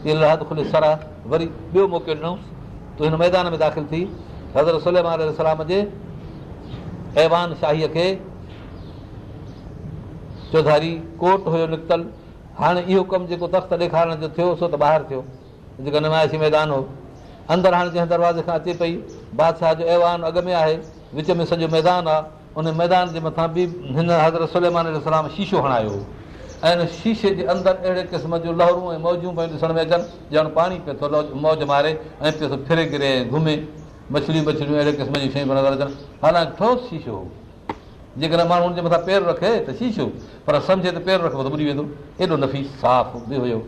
तीर खुले सरा वरी ॿियो मौको ॾिनोसि त हिन मैदान में दाख़िल थी हज़रत सलाम जे ऐवान शाहीअ खे चौधारी कोट हुयो निकितल हाणे इहो कमु जेको तख़्त ॾेखारण जो थियो सो त ॿाहिरि थियो जेको नुमाइशी मैदान हो अंदरि हाणे जंहिं दरवाज़े खां अचे पई बादशाह जो अहवान अॻु में आहे विच में सॼो मैदान आहे उन मैदान जे मथां बि हिन हज़रत सलेमान सलाम शीशो हणायो हो ऐं हिन शीशे जे अंदरि अहिड़े क़िस्म जूं लहरूं ऐं मौजूं पियूं ॾिसण में अचनि ॼण पाणी पियो थो लह मौज मारे ऐं पियो थो फिरे किरे ऐं घुमे मछलियूं वछलियूं अहिड़े क़िस्म जूं शयूं नज़र अचनि हालांकि ठोस शीशो हो जेकॾहिं माण्हू हुनजे मथां पेर रखे त शीशो पर सम्झे त पेर रखबो त ॿुॾी वेंदो एॾो नफ़ी साफ़ु बि हुयो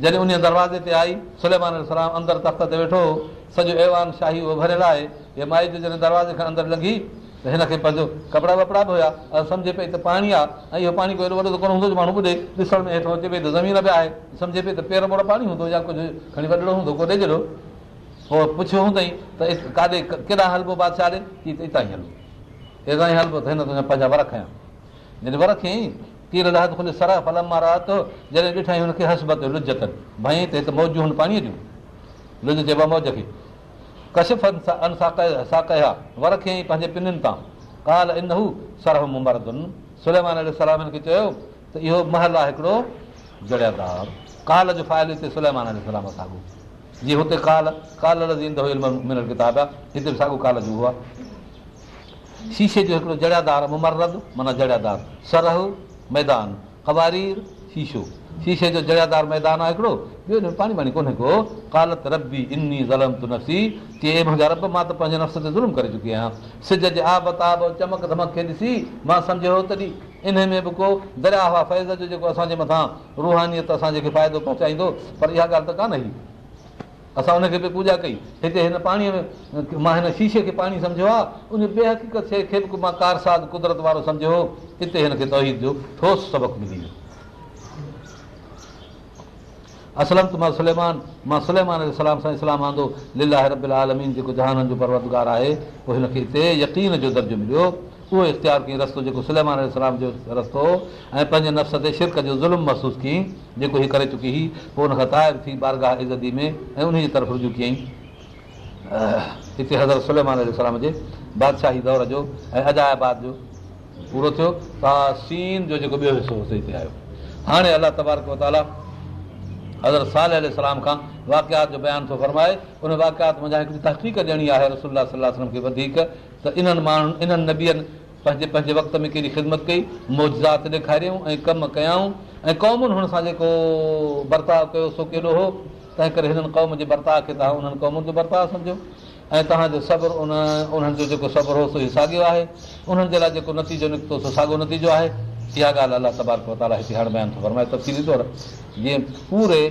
जॾहिं उन दरवाज़े ते आई सलेमान अंदरि तख़्त ते वेठो सॼो अहवान शाही उहो भरियलु आहे या माई जो जॾहिं दरवाज़े खां अंदरि लंघी त हिनखे पंहिंजो कपिड़ा वपड़ा बि हुया ऐं सम्झे पई त पाणी आहे ऐं इहो पाणी कोई वॾो कोन हूंदो माण्हू ॿुधे ॾिसण में हेठि अचे पई त ज़मीन बि आहे सम्झे पई त पेर मोड़ पाणी हूंदो या कुझु खणी वॾो हूंदो को ॾेजो उहो पुछियो हूंदई त काॾे केॾा हलिबो बादशाह ॾे की त हितां ई हलबो हेॾा ई हलिबो त हिन तुंहिंजा पंहिंजा वर खयां जॾहिं वर खयईं तीर लह खुले सरा फलम मां रहत जॾहिं ॾिठई हुनखे हसबत लुज अथनि भई त हिते हुन पाणीअ जूं लुज जे बाबा मौज खे कशिफा वर खे पंहिंजे पिननि तां काल इन हू सरह मुमरदुनि मुलेमान खे चयो त इहो महल आहे हिकिड़ो जड़ियादार काल जो फाइल हिते सुलेमान साॻो जीअं हुते काल काल ईंदो हुयो साॻो काल जो उहो आहे शीशे जो हिकिड़ो जड़ियादार मुमरद माना जड़ियादार सरह मैदान कवार शीशो शीशे जो जड़ियादार मैदान आहे हिकिड़ो ॿियो पाणी वाणी कोन्हे को कालत रबी इनी ज़लम तू चए मुंहिंजा रब मां त पंहिंजे नफ़्स ते ज़ुल्म करे चुकी आहियां सिज जे आब ताब चमक धमक खे ॾिसी मां सम्झो हो तॾहिं इन में बि को दरिया हुआ फ़ैज़ जो जेको असांजे मथां रुहानीत असांजे खे फ़ाइदो पहुचाईंदो पर इहा ॻाल्हि त कान्हे असां हुनखे बि पूॼा कई हिते हिन पाणीअ में मां हिन शीशे खे पाणी सम्झो आहे उन हक़ीक़त शइ खे बि मां कार साद कुदरत वारो सम्झो हो हिते हिनखे तहीद जो ठोस सबक़ु मिली वियो असलम त मां सलेमान मां सलेमान सलाम सां इस्लाम आंदो लीला रालमीन जेको जहाननि जो परवतगार आहे उहो हिनखे हिते यकीन जो दर्जो मिलियो उहो इख़्तियार कयईं रस्तो जेको सलेमानलाम जो रस्तो हुओ ऐं पंहिंजे नफ़्स ते शिरक जो ज़ुल्म महसूसु कयईं जेको हीअ करे चुकी हुई पोइ हुनखां ताइर थी बारगाह इज़दी में ऐं उन्हीअ तरफ़ रुजु कयईं हिते हज़र सलेमान जे बादशाही दौर जो ऐं अजायाबाद जो पूरो थियो तीन जो जेको ॿियो हिसो हुओसीं हिते आयो हाणे अला तबारकाला हज़रत साल अलाम खां वाक़ियात जो बयानु थो फरमाए उन वाक़ियात मुंहिंजा हिकिड़ी तहक़ीक़ ॾियणी आहे रसोल सलाहु खे वधीक त इन्हनि माण्हुनि इन्हनि नबियनि पंहिंजे पंहिंजे वक़्त में कहिड़ी ख़िदमत कई मौजात ज़ात ॾेखारियूं ऐं कमु कयाऊं ऐं क़ौमुनि हुन सां जेको बर्ताव कयो सो केॾो हो तंहिं करे हिननि क़ौम जे बर्ताव खे तव्हां उन्हनि क़ौमुनि जो बर्ताव सम्झो ऐं तव्हांजो सब्र उन उन्हनि जो जेको सब्र हो सो साॻियो आहे उन्हनि जे लाइ जेको नतीजो निकितो सो साॻियो नतीजो आहे इहा ॻाल्हि अला सबारकाल जीअं पूरे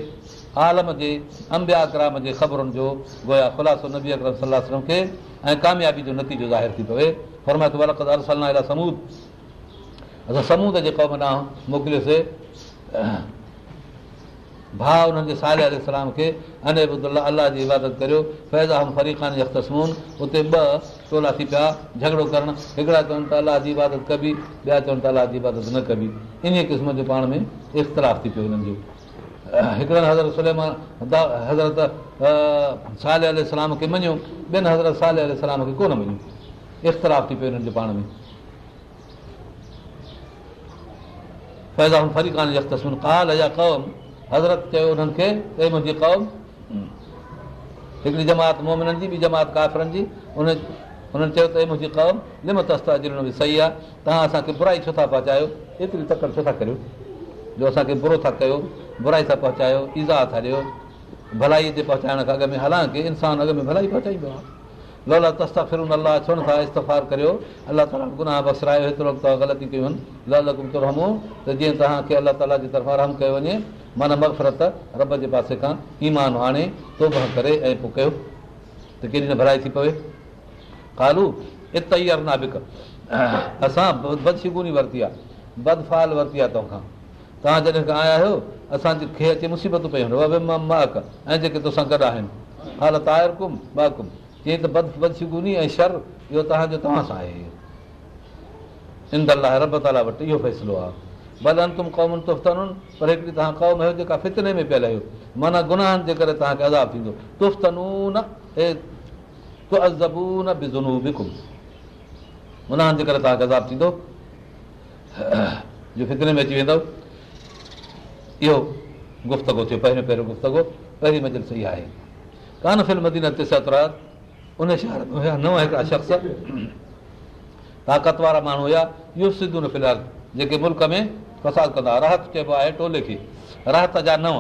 आलम जे अंबिया अगराम जे ख़बरुनि जो ख़ुलासो नबी अकरम खे ऐं कामयाबी जो नतीजो ज़ाहिर थी पवे फरमाए समूद असां समूद जे कम न मोकिलियोसीं भाउ हुननि जे साल सलाम खे अने बि अलाह जी इबादत करियो फैज़ फरीक़ान जफ़्तसमून हुते ॿ टोला थी पिया झगड़ो करणु हिकिड़ा चवनि त अलाह जी इबादत कबी ॿिया चवनि त अलाह जी इबादत न कबी इन क़िस्म जो पाण में इख़्तिलाफ़ थी पियो हिननि जो हिकिड़नि हज़रत सलेमान हज़रत साल खे मञियो ॿियनि हज़रत साल सालाम खे कोन मञियो इख़्तिलाफ़ थी पियो हिननि जे पाण में फैज़म फरीसमून काल कम हज़रत चयो हुननि खे मुंहिंजी क़ौम हिकिड़ी जमात جماعت जी ॿी जमात काफ़िरनि जी उन हुननि चयो त हे मुंहिंजी क़ौम निम तस्ता अॼु हुन में सही आहे तव्हां असांखे बुराई छो था पहुचायो एतिरी तकड़ छो था करियो जो असांखे बुरो था कयो बुराई था पहुचायो ईज़ा था ॾियो भलाई ते पहुचाइण खां अॻु में हलांके इंसानु अॻ में भलाई पहुचाई आहे लाला तस्ता फिरुनि अलाह छो नथा इस्तफा करियो अलाह ताला गुनाह बसरायो हेतिरो वक़्तु ग़लतियूं पियूं आहिनि लाल गुम थो त जीअं तव्हांखे अलाह ताला जी कयो वञे माना मरफ़रत रब जे पासे खां ईमान आणे तो करे ऐं पोइ कयो त केॾी न भराए थी पवे कालू इतर नाबिक असां बद बदशिगुनी वरिती आहे बदफ़ाल वरिती आहे तोखां तव्हां जॾहिं खां आया आहियो असांजे खे अची मुसीबतूं पयूं महक ऐं जेके तोसां गॾु आहिनि हाल तायर कुम महकुम चई त बद बदशुगुनी ऐं शर इहो तव्हांजो तव्हां सां आहे इन दा रब ताला वटि इहो फ़ैसिलो आहे भलनि तुम क़ौमुनि पर हिकिड़ी तव्हां क़ौम आहियो जेका फितने में पियल आहियो माना गुनाहनि जे करे तव्हांखे अज़ाब थींदो गुनाहनि जे करे तव्हांखे अज़ाब थींदो जो फितने में अची वेंदो इहो गुफ़्तगु थियो पहिरियों पहिरियों गुफ़्तगु पहिरीं मंज़िल सही आहे कान फिल मदिन उन शहर में हुया नव हिकिड़ा शख़्स ताक़त वारा माण्हू हुया इहो सिधू न फ़िलहाल जेके मुल्क में फ़साद कंदो आहे राहत चइबो आहे टोले खे राहत जा नव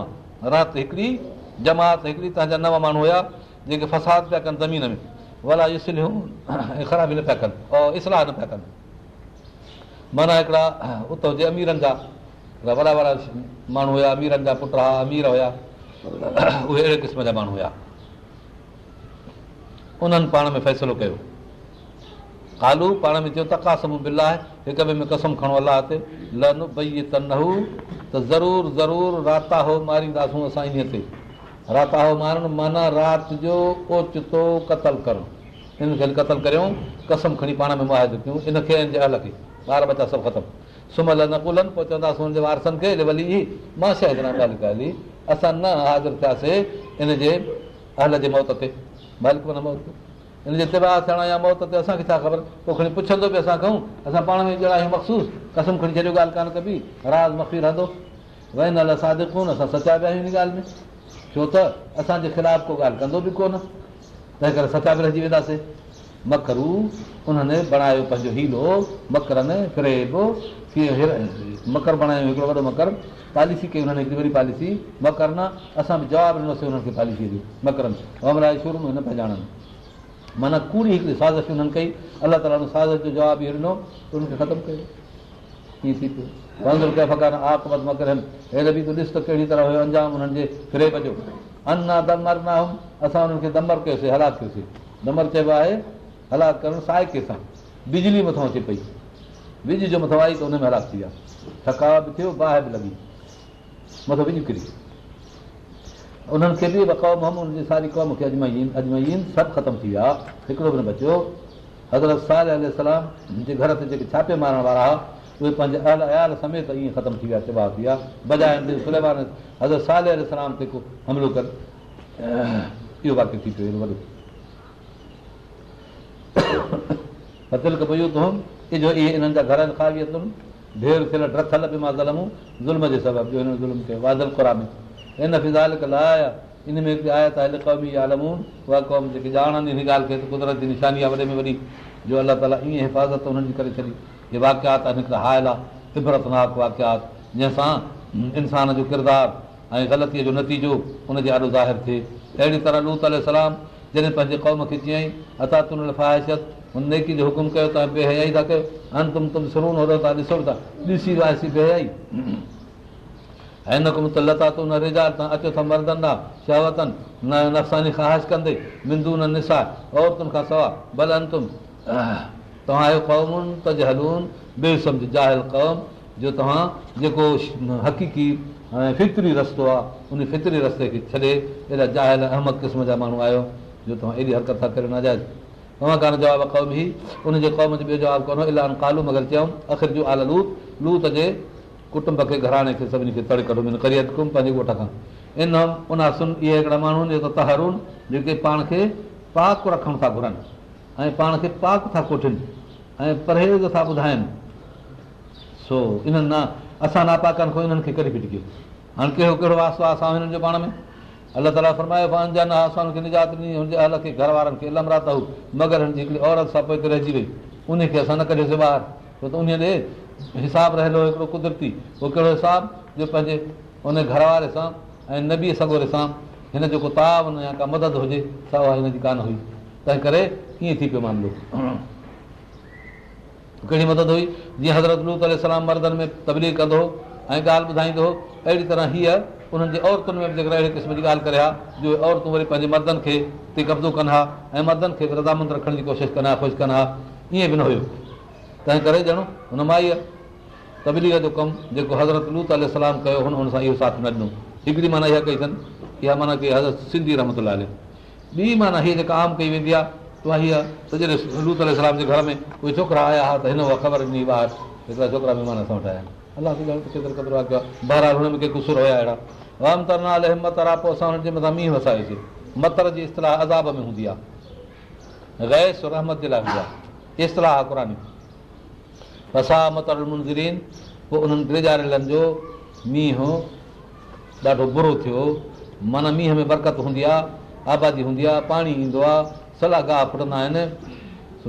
राहत हिकिड़ी जमात हिकिड़ी तव्हांजा नव माण्हू हुआ जेके फसाद पिया कनि ज़मीन में वला इहे सिनूं ख़राबी न पिया कनि और इस्लाह न पिया कनि माना हिकिड़ा उते हुजे अमीरनि जा वॾा वॾा माण्हू हुआ अमीरनि जा पुट हुआ अमीर हुआ उहे अहिड़े क़िस्म जा माण्हू उन्हनि पाण में फ़ैसिलो कयो कालू पाण में चयो तकास बिल आहे हिक ॿिए में कसम खणो अलाह ते लन भई त त न हू ज़रूरु ज़रूरु राता हो मारींदासूं असां इन ते राता हो मारण माना राति जो ओचितो कतलु करणु इन खे क़तलु करियूं कसम खणी पाण में मुआदो कयूं इनखे इन जे हल खे ॿार बचा सभु ख़तमु सुम्हल न कुलनि पोइ चवंदासीं हुनजे वारसनि खे भली ई मां शइ जा मालिक हली असां न हाज़िर थियासीं इन जे अल जे मौत ते मालिक न मौत हिन जे तबाह थियण या मौत ते असांखे छा ख़बर पोइ खणी पुछंदो बि असां कयूं असां पाण में मखसूस कसम खणी छॾियो ॻाल्हि कान कबी राज़ मखी रहंदो वई न वञ कोन असां सचा बि आहियूं हिन ॻाल्हि में छो त असांजे ख़िलाफ़ु को ॻाल्हि कंदो बि कोन तंहिं करे सचा बि रहिजी वेंदासीं मकरू उन्हनि बणायो पंहिंजो हीलो मकरनि फिरेब कीअं मकर बणायो हिकिड़ो वॾो मकर पॉलिसी कई हुननि हिकिड़ी वॾी पॉलिसी मकर न असां बि जवाबु ॾिनोसीं हुननि खे जो मकरनि मा शुरू में न पिया ॼाणनि माना कूड़ी हिकिड़ी साज़िश हुननि कई अलाह हुन साज़िश जो जवाबु इहो ॾिनो त उन्हनि खे ख़तमु कयो कीअं थी पियो कंहिं आतमत मां करे अहिड़े बि तूं ॾिस त कहिड़ी तरह हुयो अंजाम हुननि जे फिरेप जो अना दमर न हुउमि असां हुननि खे दमर कयोसीं हलाक कयोसीं दमर चइबो आहे हलाक करणु साइके सां बिजली मथां अचे पई बिजली जो मथां आई त हुन में हलाक थी विया थकावट बि थियो बाहि बि लॻी मथां विझी किरी उन्हनि खे बि सारी अजमाईन सभु ख़तमु थी विया हिकिड़ो बि न बचियो हज़रत साल घर ते जेके छापे मारण वारा हुआ उहे पंहिंजे अयाल समेत थी विया थी को हमिलो कर इहो बाक़ी थी पियो मां ज़लमूं ज़ुल्म जे सबबु खे वाज़ल में इन फिज़ाइल खे लाया इन में कुदरत जी निशानी आहे वॾे में वॾी जो अलाह ताला ईअं हिफ़ाज़त हुननि जी करे छॾी आहिनि हिकिड़ा हायल आहे तिबरतनाक वाक़ियात जंहिंसां इंसान जो किरदारु ऐं ग़लतीअ जो नतीजो हुनजे ॾाढो ज़ाहिर थिए अहिड़ी तरह लूत सलाम जॾहिं पंहिंजे क़ौम खे जीअं हुन नेकी जो हुकुम कयो तव्हां बेहयाई था कयो ऐं न त लता तूं न रिजा तव्हां अचो त शहवतनि न नफ़सानी ख़्वाहिश कंदे न निसा औरतुनि खां सवाइ तव्हांजो तव्हां क़ौमुनि त जे हलून सम्झ जाहिल क़ौम जो तव्हां जेको हक़ीक़ी ऐं फितरी रस्तो आहे उन फितरी रस्ते खे छॾे अहिड़ा जाहिल अहमद क़िस्म जा माण्हू आहियो जो तव्हां एॾी हरकत था कयो नाजाइज़ तव्हां कान जवाबु आहे क़ौम ई उनजे क़ौम जो ॿियो जवाबु करणो इलाही मगर चयऊं अख़िर जो आल लूत लूत जे कुटुंब खे घराणे खे सभिनी खे कढो करियत कुम पंहिंजे ॻोठ खां इन उन सुन इहे हिकिड़ा माण्हू जेको तहरून जेके पाण खे पाक रखण था घुरनि ऐं पाण खे पाक था कोठिन ऐं परहेज़ था ॿुधाइनि सो इन्हनि ना असां नापाकनि खां इन्हनि खे कॾहिं भिटिकियूं हाणे कहिड़ो कहिड़ो वास्तो आहे असां हिननि जो पाण में अलाह ताला फरमायो न आसान खे निजात ॾिनी घर वारनि खे हू मगर हिकिड़ी औरत सां पोइ रहिजी वई उनखे असां न कढियोसीं ॿाहिरि छो त उन ॾे हिसाबु रहियलु हुयो हिकिड़ो कुदरती उहो कहिड़ो हिसाब जो पंहिंजे हुन घर वारे सां ऐं नबी सगोरे सां हिन जेको ताव या का मदद हुजे त उहा हिनजी कान हुई तंहिं करे कीअं थी पियो मामिलो कहिड़ी मदद हुई जीअं हज़रत लूत अलाम मर्दनि में तब्दील कंदो हो ऐं ॻाल्हि ॿुधाईंदो हो अहिड़ी तरह हीअ उन्हनि जे औरतुनि में बि जेकर अहिड़े क़िस्म जी ॻाल्हि करे हा जो औरतूं वरी पंहिंजे मर्दनि खे ते कब्ज़ो कनि हा ऐं मर्दनि खे रज़ामंद रखण जी कोशिशि कनि हा ख़ुशि कनि हा ईअं बि न हुयो तंहिं करे ॼण हुन माईअ तबलीअ जो कमु जेको हज़रत लूत अलसलाम कयो हुन हुन सां इहो साथ न ॾिनो हिकिड़ी माना इहा कई अथनि इहा माना कई हज़रत सिंधी रहमत ले ॿी माना हीअ जेका आम कई वेंदी आहे उहा हीअ त जॾहिं लूत अल जे घर में कोई छोकिरा आया हुआ त हिन खां ख़बर ॾिनी ॿार हिकिड़ा छोकिरा असां वटि आया अलाह आहिनि केतिरो कदुरु आहे बहिराल हुन में के कुसुर हुया अहिड़ा वाम हिमत आहे पोइ असां हुनजे मथां मींहुं वसायोसीं मतर जी इस्तलाह अज़ाब में हूंदी आहे गैस रहमत जे लाइ हूंदी आहे इस्तलाह आहे क़ुर बसा मतलबु मुंज़रीन पोइ उन्हनि गेजारेलनि जो मींहुं ॾाढो बुरो थियो माना मींहं में बरक़त हूंदी आहे आबादी हूंदी आहे पाणी ईंदो आहे सलाह गाह फुटंदा आहिनि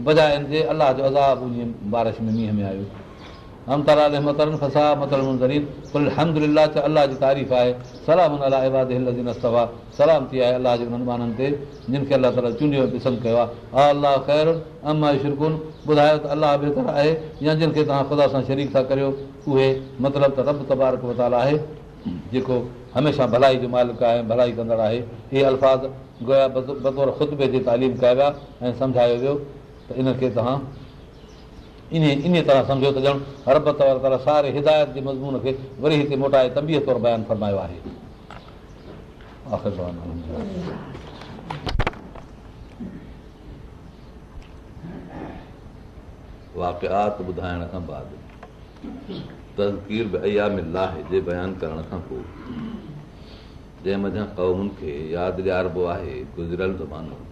बजाइनि जे अलाह जो अज़ाब बारिश में मींहं में आयो अम अलाह जी तारीफ़ आहे सलाम सलाम थी आहे अलाह जे उन्हनि माननि ते जिन खे अलाह ताल चूंडियो पसंदि कयो आहे अल अलाह ख़ैरु ॿुधायो त अलाह बहितर आहे या जिन खे तव्हां ख़ुदा सां शरीक था करियो उहे मतिलबु त रब तबारक आहे जेको हमेशह भलाई जो मालिक आहे भलाई कंदड़ आहे इहे बतौर ख़ुतबे जी तालीम कया विया ऐं सम्झायो वियो त इनखे तव्हां इन इन तरह सम्झो त ॼण रब सारे हिदायत जे मज़मून खे वरी हिते मोटाए तंबीअ तौरु बयानु फरमायो आहे वाकियात ॿुधाइण खां बाद तज़कीर बि अया में जे बयानु करण खां पोइ जंहिं मज़ा क़ौमुनि खे यादि ॾियारबो आहे गुज़रियल ज़मानो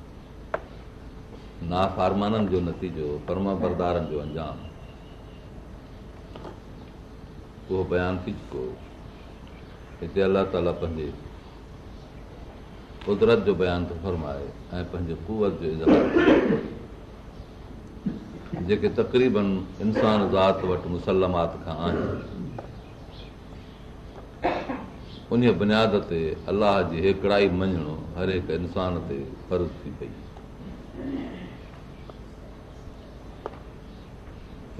नाफ़ारमाननि जो नतीजो परमा बरदारनि जो अंजाम उहो बयानु थी चुको हिते अलाह ताला पंहिंजे क़ुदरत जो बयानु थो फरमाए ऐं पंहिंजे कुवत जो इज़ार जेके तक़रीबन इंसान ज़ात वटि मुसलमात खां आहिनि उन बुनियाद ते अलाह जी हिकिड़ा ई मञिणो हर हिकु इंसान ते फ़र्ज़ु थी पई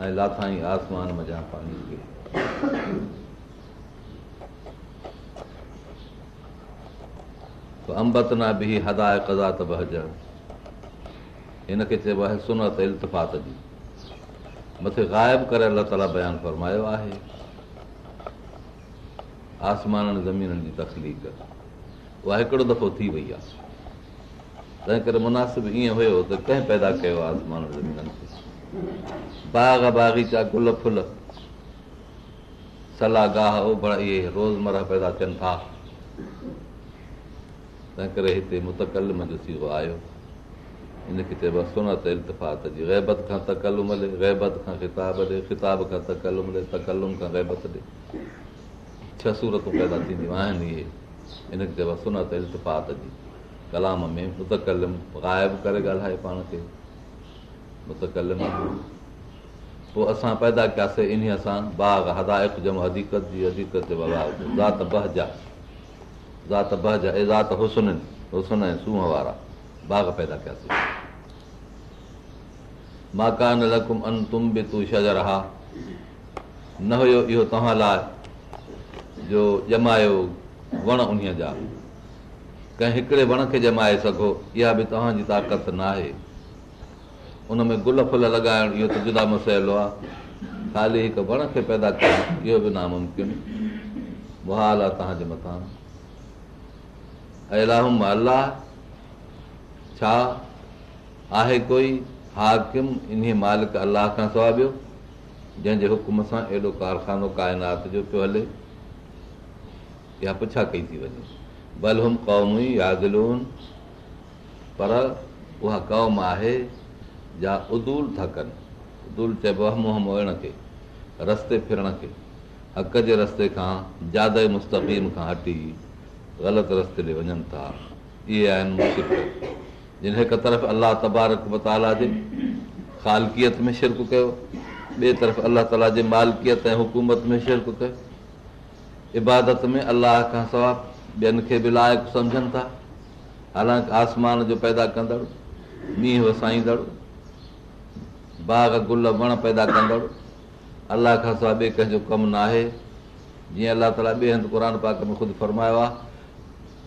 ऐं लाथाई आसमान मज़ा पाणी अंबत न बि हदाए त बीह हिन खे चइबो आहे सुनत इल्तफ़ात जी मथे ग़ाइबु करे अलाह ताला बयानु फरमायो आहे आसमाननि ज़मीननि जी तकलीफ़ उहा हिकिड़ो दफ़ो थी वई आहे तंहिं करे मुनासिबु ईअं हुयो त कंहिं पैदा कयो आसमान खे बाग़ बाग़ीचा गुल फुल सलाह गाह इहे रोज़मरह पैदा थियनि था तंहिं करे हिते मुतकल जो सी उहो आयो इनखे चइबो आहे सुनत इल्तफ़ात जी ग़ैबत खां तकलुम ॾे ग़ैबत खां ॾे ख़िताब खां तकलुम ॾे तकलुम खां ग़ैबत ॾे छह सूरतूं पैदा थींदियूं आहिनि इहे इनखे चइबो आहे सुनत इल्तफ़ात जी कलाम में मुतकलम ग़ाइबु करे ॻाल्हाए पाण खे मुतकलम पोइ असां पैदा कयासीं इन सां बाग हदाइफ़ जम हदीकत जी हदीकत ज़ात बह जा ज़ात बह जा ऐं ज़ात हुसन हुसन ऐं सूंह वारा बाग पैदा कयासीं माकान रकुम अन तुम बि तू शजर हा न हुयो इहो तव्हां लाइ जो जमायो वण उन जा कंहिं हिकिड़े वण खे जमाए सघो इहा बि तव्हांजी ताक़त न आहे उन में गुल फुल लॻाइणु इहो त जुदा मसइलो आहे ख़ाली हिकु वण खे पैदा करणु इहो बि नामुमकिन बुहाल आहे तव्हांजे मथां अलाहुम अलाह छा आहे कोई हाकिम इन मालिक अलाह खां सवाइ ॿियो जंहिंजे हुकुम सां एॾो कारखानो काइनात जो पियो हले इहा पुछा कई थी वञे भलह कौम हुई या पर उहा कौम आहे जा उदूल था कनि चइबो हम वहमोण खे रस्ते फिरण खे हक़ जे रस्ते खां जाद جادہ مستقیم खां हटी ग़लति रस्ते ते वञनि था इहे आहिनि मुश्किल जिन हिकु तरफ़ अलाह तबारक बताला जे ख़ालकियत में शिरक कयो ॿिए तरफ़ अलाह ताला जे मालिकियत ऐं हुकूमत में शिरक कयो इबादत में अलाह खां सवाइ ॿियनि खे बि लाइक़ु सम्झनि था हालांकि आसमान जो पैदा कंदड़ु मींहं वसाईंदड़ु बाग गुल वण पैदा कंदड़ अलाह खां सवाइ ॿिए कंहिंजो कमु न आहे जीअं अलाह ताला ॿिए हंधि क़ुर पाक में ख़ुदि फरमायो आहे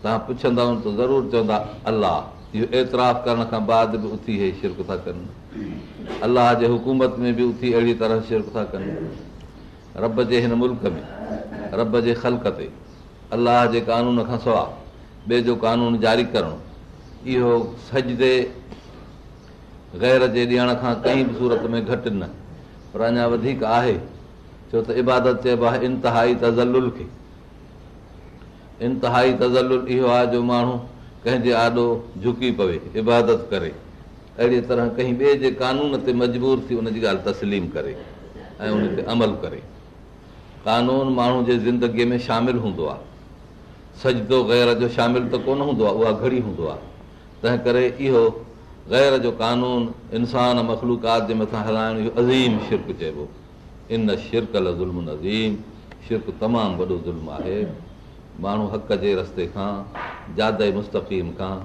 तव्हां पुछंदव त ज़रूरु चवंदा अलाह इहो एतिराफ़ करण खां बाद बि उथी इहे शिरक था कनि अलाह जे हुकूमत में बि उथी अहिड़ी तरह शिरक था कनि रब जे हिन मुल्क़ में रब जे ख़लक ते अलाह जे कानून खां सवाइ ॿिए जो कानून जारी करणु इहो सजदे ग़ैर जे ॾियण खां कई बि सूरत में घटि न पर अञा वधीक आहे छो त इबादत चइबो आहे इंतिहाई तज़ल खे इंतिहाई तज़ल इहो आहे जो माण्हू कंहिंजे आॾो झुकी पवे इबादत करे अहिड़ी तरह कंहिं ॿिए जे कानून ते मजबूर थी उन जी ॻाल्हि तस्लीम करे ऐं उन ते अमल करे कानून माण्हू जे ज़िंदगीअ में शामिलु हूंदो आहे सजदो ग़ैर जो शामिलु त कोन हूंदो आहे उहा घड़ी हूंदो आहे तंहिं करे इहो ग़ैर जो कानून इंसान मख़लूकात जे मथां हलाइण इहो अज़ीम शिरक चइबो इन शिरक लाइ ज़ुल्म अज़ीम शिरक तमामु वॾो ज़ुल्म आहे माण्हू हक़ जे रस्ते खां जाद मुस्तक़ीम खां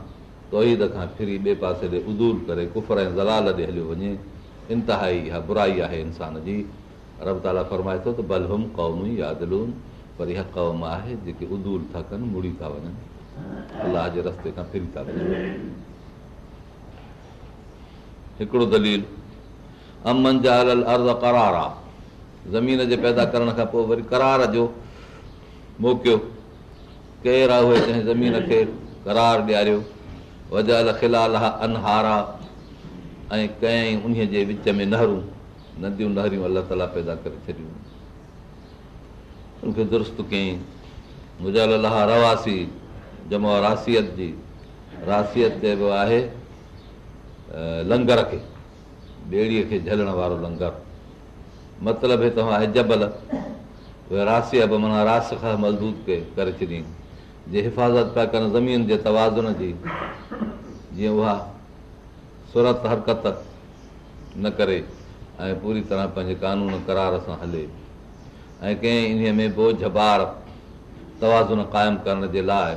तोहीद खां फिरी ॿिए पासे ॾे उदूल करे कुफर ऐं ज़लाल ॾे हलियो वञे इंतिहाई इहा बुराई आहे इंसान जी रब ताला फ़रमाए थो त बलहुम क़ौमी या दलून पर इहा क़ौम आहे जेके उदूल था कनि मुड़ी था वञनि अलाह जे रस्ते खां फिरी था वञनि हिकिड़ो दलील अमन जाल अल अर्ज़ करार आहे ज़मीन जे पैदा करण खां पोइ वरी करार जो मोकिलियो केरु आहे उहे कंहिं ज़मीन खे करार ॾियारियो वजाल खिलाल आहे ऐं कंहिं उन जे विच में नहरूं नदियूं नहरियूं अलाह ताला पैदा करे छॾियूं उनखे दुरुस्त कयईं गुज़ायल आहे रहवासी जमो रासियत जी रासियत चइबो आहे लंगर खे ॿेड़ीअ खे झलण वारो लंगर मतिलबु हे तव्हां हिजबल उहे रासीअ बि माना रास खां मज़बूत करे छॾी जे हिफ़ाज़त पिया कनि ज़मीन जे तवाज़ुन जी जीअं उहा सुरत हरकत न करे ऐं पूरी तरह पंहिंजे कानून करार सां हले ऐं कंहिं इन्हीअ में बोझ बार तवाज़ुन क़ाइमु करण जे लाइ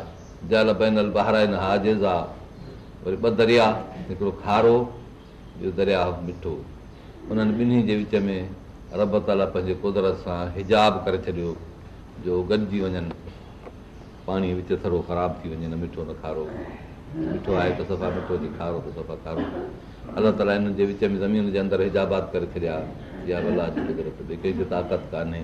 जल बैनल ॿार आहिनि आहे वरी ॿ दरिया हिकिड़ो खारो ॿियो दरिया मिठो उन्हनि ॿिन्ही जे विच में रब ताला पंहिंजे कुदरत सां हिजाब करे छॾियो जो गॾिजी वञनि पाणीअ विच थोरो ख़राबु थी वञे न मिठो न खारो मिठो आहे त सफ़ा मिठो थी खारो त सफ़ा खारो अलाह ताला हिननि जे विच में ज़मीन जे अंदरि हिजाबात करे छॾिया अला जी कुदिरत बि कंहिंजी ताक़त कान्हे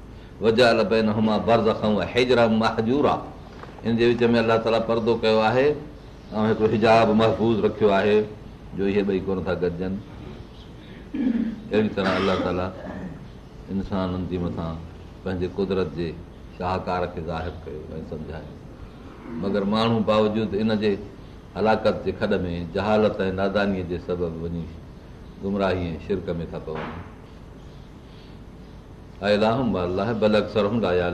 वजाल बेनमा बर्द खां हैजरा महाजूर आहे हिन जे विच में अलाह ताला परदो कयो आहे ऐं हिकु हिजाब महफ़ूज़ रखियो आहे जो इहे ॿई कोन था गॾिजनि अहिड़ी तरह अलाह ताला इंसाननि जे मथां पंहिंजे कुदरत जे शाहकार खे ज़ाहिर कयो ऐं सम्झायो मगर माण्हू बावजूदि इन जे हलाकत जे खॾ में जहालत ऐं नादानीअ जे सबबु वञी गुमराही ऐं शिरक में था पवनि मसइलो आहे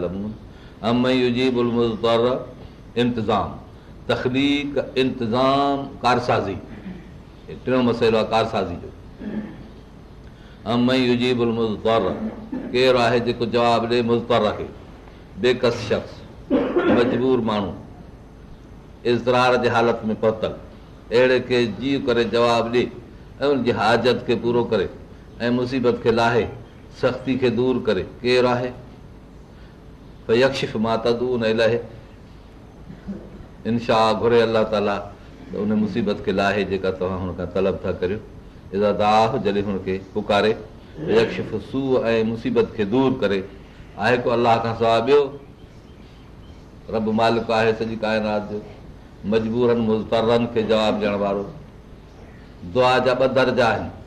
जेको ॾे बेकस शख़्स मजबूर माण्हू इज़तरार जे हालत में पहुतल अहिड़े खे जीउ करे जवाबु ॾे ऐं उनजी हाज़त खे पूरो करे ऐं मुसीबत खे लाहे सख़्ती खे दूरि करे केरु आहे त यक्ष मां उन लाइ इनशा घुरे अलाह ताला त उन मुसीबत खे लाहे जेका तव्हां हुनखां तलब था करियो दाह जॾहिं हुनखे पुकारे यक्षफ़ सू ऐं मुसीबत खे दूरि करे आहे को अलाह खां सवाइ ॿियो रब मालिक आहे सॼी काइनात जो मजबूरनि मुज़तरनि खे जवाबु ॾियण वारो दुआ जा ॿ दर्जा आहिनि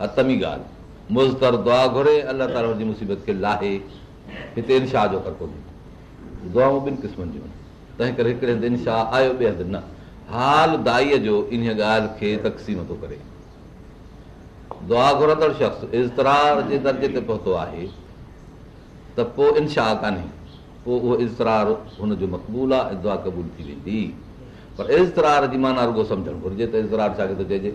हतमी ॻाल्हि मुज़तर दुआ घुरे अलाह ताला ताली मुसीबत खे लाहे हिते इनशाह जो फ़र्क़ु दुआऊं ॿिनि क़िस्मनि दुआ तंहिं करे हिकिड़े हंधि इनशाह आयो ॿिए हंधि न हाल दाईअ जो इन ॻाल्हि खे तक़सीम थो करे दुआ घुरंदड़ शख़्स इज़तरार जे दर्जे ते पहुतो आहे त पोइ इनशाह कान्हे पोइ उहो इज़तरार हुनजो मक़बूल आहे दुआ क़बूल थी वेंदी पर इज़तरार जी माना रुगो सम्झणु घुरिजे त इज़तरार छा के थो चइजे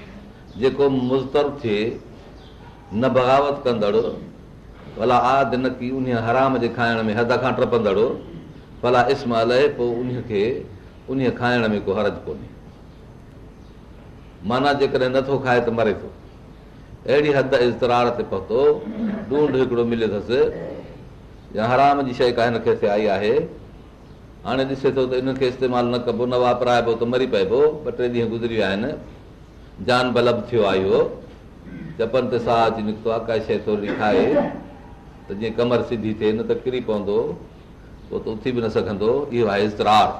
जेको मुज़तर थिए न बग़ावत कंदड़ भला आदि न की उन हराम जे खाइण में हद खां टपंदड़ भला इस्म अलाए पोइ उन खे उन खाइण में को हरज कोन्हे माना जेकॾहिं नथो खाए त मरे थो अहिड़ी हद इज़तरार ते पहुतो ॾुढ हिकिड़ो मिले अथसि या हराम जी शइ का हिन खे आई आहे हाणे ॾिसे थो त इनखे इस्तेमालु न कबो न वापराइबो त मरी पइबो ॿ टे ॾींहं गुज़री विया आहिनि जान बलब थियो आहे इहो जपनि ते साह अची निकितो आहे काई शइ थोरी ठाहे त जीअं कमर सिधी थिए न त किरी पवंदो पोइ त उथी बि न सघंदो इहो आहे इज़तरार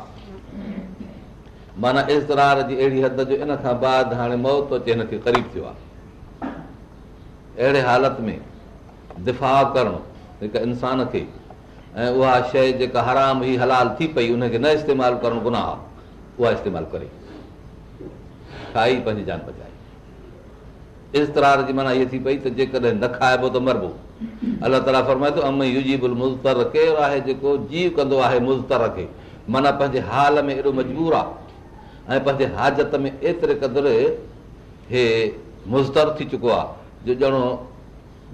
माना इज़तरार जी अहिड़ी हद जो इन खां बाद हाणे मौत अचे हिन खे क़रीब थियो आहे अहिड़े हालत में दिफ़ा करणु हिकु इंसान खे ऐं उहा शइ जेका हराम ई हलाल थी पई उनखे न इस्तेमालु करणु गुनाह उहा इस्तेमालु करे खाई पंहिंजी जान बचाई इज़तरार जी माना इहा थी पई त जेकॾहिं न खाइबो त मरबो अलाह ताला फरमाए थो मुज़तर केरु आहे जेको जीव कंदो आहे मुज़तर खे माना पंहिंजे हाल में एॾो मजबूर आहे ऐं पंहिंजे हाज़त में एतिरे क़दुरु हे मुज़तर थी चुको आहे जो ॼणो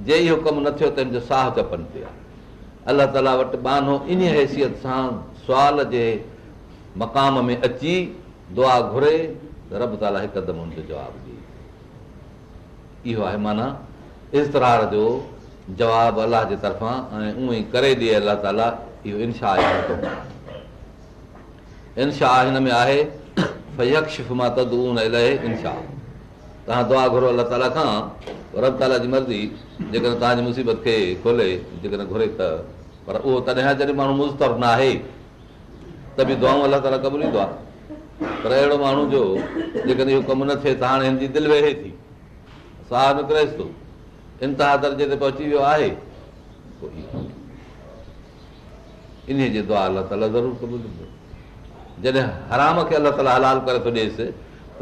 जे इहो कमु न थियो त हिन जो साहु चपनि पियो आहे अलाह ताला वटि बानो इन हैसियत सां सुवाल जे मकाम में अची दुआ घुरे रब ताला हिकदमि हुनजो जवाबु ॾे इहो आहे माना इज़तरार जो जवाबु अलाह जे तरफ़ां करे ॾिए अलाह ताला इहो इनशा आहे इनशाह हिन में आहे इनशाह तव्हां दुआ घुरो अलाह ताला खां रब ताला जी मर्ज़ी जेकॾहिं तव्हांजी मुसीबत खे खोले जेकॾहिं घुरे त पर उहो तॾहिं जॾहिं माण्हू मुस्त न आहे त बि दुआऊं अलाह ताला क़बूल ईंदो आहे पर अहिड़ो माण्हू जो जेकॾहिं साह निकिरेसि इंतिहा दर्जे ते पहुची वियो आहे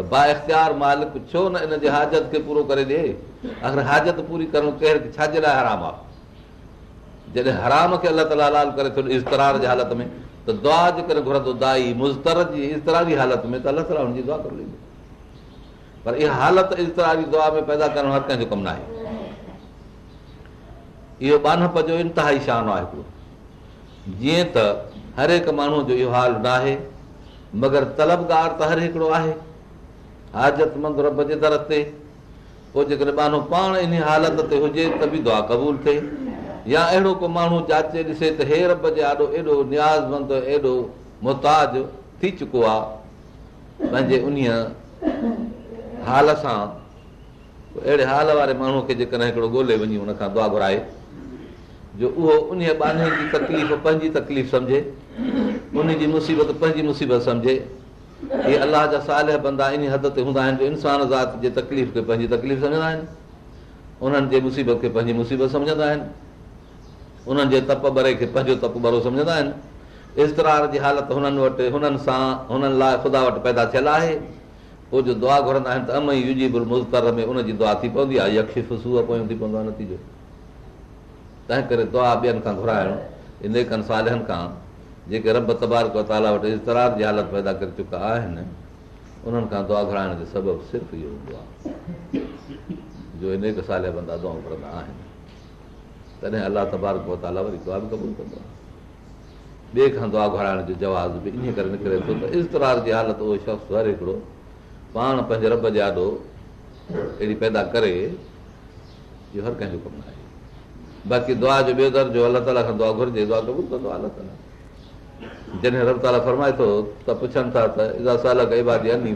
बा इख़्तियार मालिक छो न इन हाजत खे पूरो करे अगरि हाजत पूरी करणु केरु छाजे लाइ हराम आहे जॾहिं हराम खे अलाह ताला हलाल करे थो इज़तरार जे हालत में त दुआ जे करे घुरंदो दाई मुज़तर जी इज़तरारी हालत में त अलाह ताला हुनजी दुआ करे ॾींदो पर इहा हालत इज़तरारी दुआ में पैदा करणु हर कंहिंजो कमु न आहे इहो बानप जो इंतिहाई शानो आहे हिकिड़ो जीअं त हर हिकु माण्हूअ जो इहो हाल न आहे मगर तलबगार त हर हिकिड़ो आहे हाज़त रब जे दर ते पोइ जेकॾहिं पाण इन हालत ते हुजे त बि दुआ क़बूल थिए या अहिड़ो को माण्हू जाचे ॾिसे त हे रब जे आॾो एॾो न्याज़मंद एॾो मुहताज थी चुको आहे पंहिंजे उन हाल सां अहिड़े हाल वारे माण्हू खे जेकॾहिं हिकिड़ो ॻोल्हे वञी हुन खां दुआ घुराए जो उहो उन ॿाने जी तकलीफ़ पंहिंजी तकलीफ़ सम्झे उन जी मुसीबत पंहिंजी मुसीबत सम्झे हीअ अलाह जा साल बंदा इन हद ते हूंदा आहिनि जो इंसान ज़ात जे तकलीफ़ खे पंहिंजी तकलीफ़ सम्झंदा आहिनि उन्हनि जे मुसीबत खे पंहिंजी मुसीबत सम्झंदा आहिनि उन्हनि जे तप भरे खे पंहिंजो तप भरो सम्झंदा आहिनि इज़तरार जी हालति हुननि वटि हुननि सां हुननि लाइ खुदा वटि पैदा थियल आहे पोइ जो दुआ घुरंदा आहिनि त अम ई यूजी अमी में उनजी दुआ थी पवंदी आहे पोयूं थी पवंदो आहे नतीजो तंहिं करे दुआ ॿियनि खां घुराइणु इन कनि सालनि खां जेके रब तबारक इज़तरार जी हालति पैदा करे चुका आहिनि उन्हनि खां दुआ घुराइण जो सबबु सिर्फ़ु इहो हूंदो आहे जो इन बंदा दुआ घुरंदा आहिनि तॾहिं अलाह तबारक मताला वरी दुआ बि कबूल कंदो आहे ॿिए खां दुआ घुराइण जो जवाज़ बि इअं करे निकिरे थो त इज़तरार जी हालत उहो शख़्स हर हिकिड़ो पाण पंहिंजे रब जे आॾो अहिड़ी पैदा करे इहो हर कंहिंजो कमु आहे बाक़ी दुआ जो ॿियो दर्जो अलाह ताला खां दुआ घुरिजे दुआ कबूल कंदो आहे अलाह ताला जॾहिं रब ताला फरमाए थो त पुछनि था त इज़ा साल अनी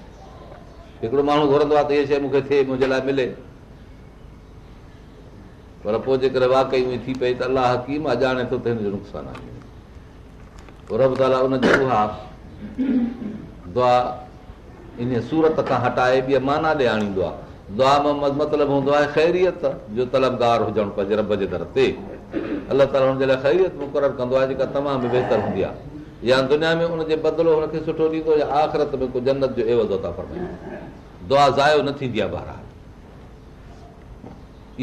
हिकिड़ो माण्हू घुरंदो आहे त इहा शइ मूंखे मिले पर पोइ जेकर वाकई उहा दुआ आहे दुआ मतिलबु ताला ख़ैरियत मुक़ररु कंदो आहे जेका तमामु हूंदी आहे या दुनिया में हुनजे बदिलो ॾींदो या आख़िरत में जन्नत जो दुआ ज़ायो न थींदी आहे बहराल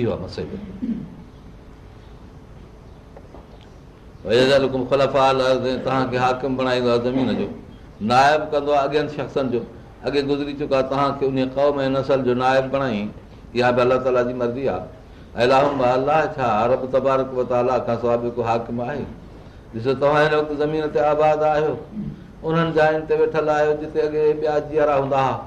इहो आहे मसइबो तव्हांखे हाकिम बणाईंदो आहे ज़मीन जो नाइब कंदो आहे अॻियनि शख़्सनि जो अॻे गुज़री चुको आहे तव्हांखे उन क़ौम ऐं नसल जो नाइब बणाई इहा बि अलाह ताला जी मर्ज़ी आहे अलाह अलाह छा रब तबारक ताला खां सवाइ हिकु हाकिम आहे ॾिसो तव्हां हिन वक़्तु ज़मीन ते आबाद आहियो उन्हनि जायुनि ते वेठल आहियो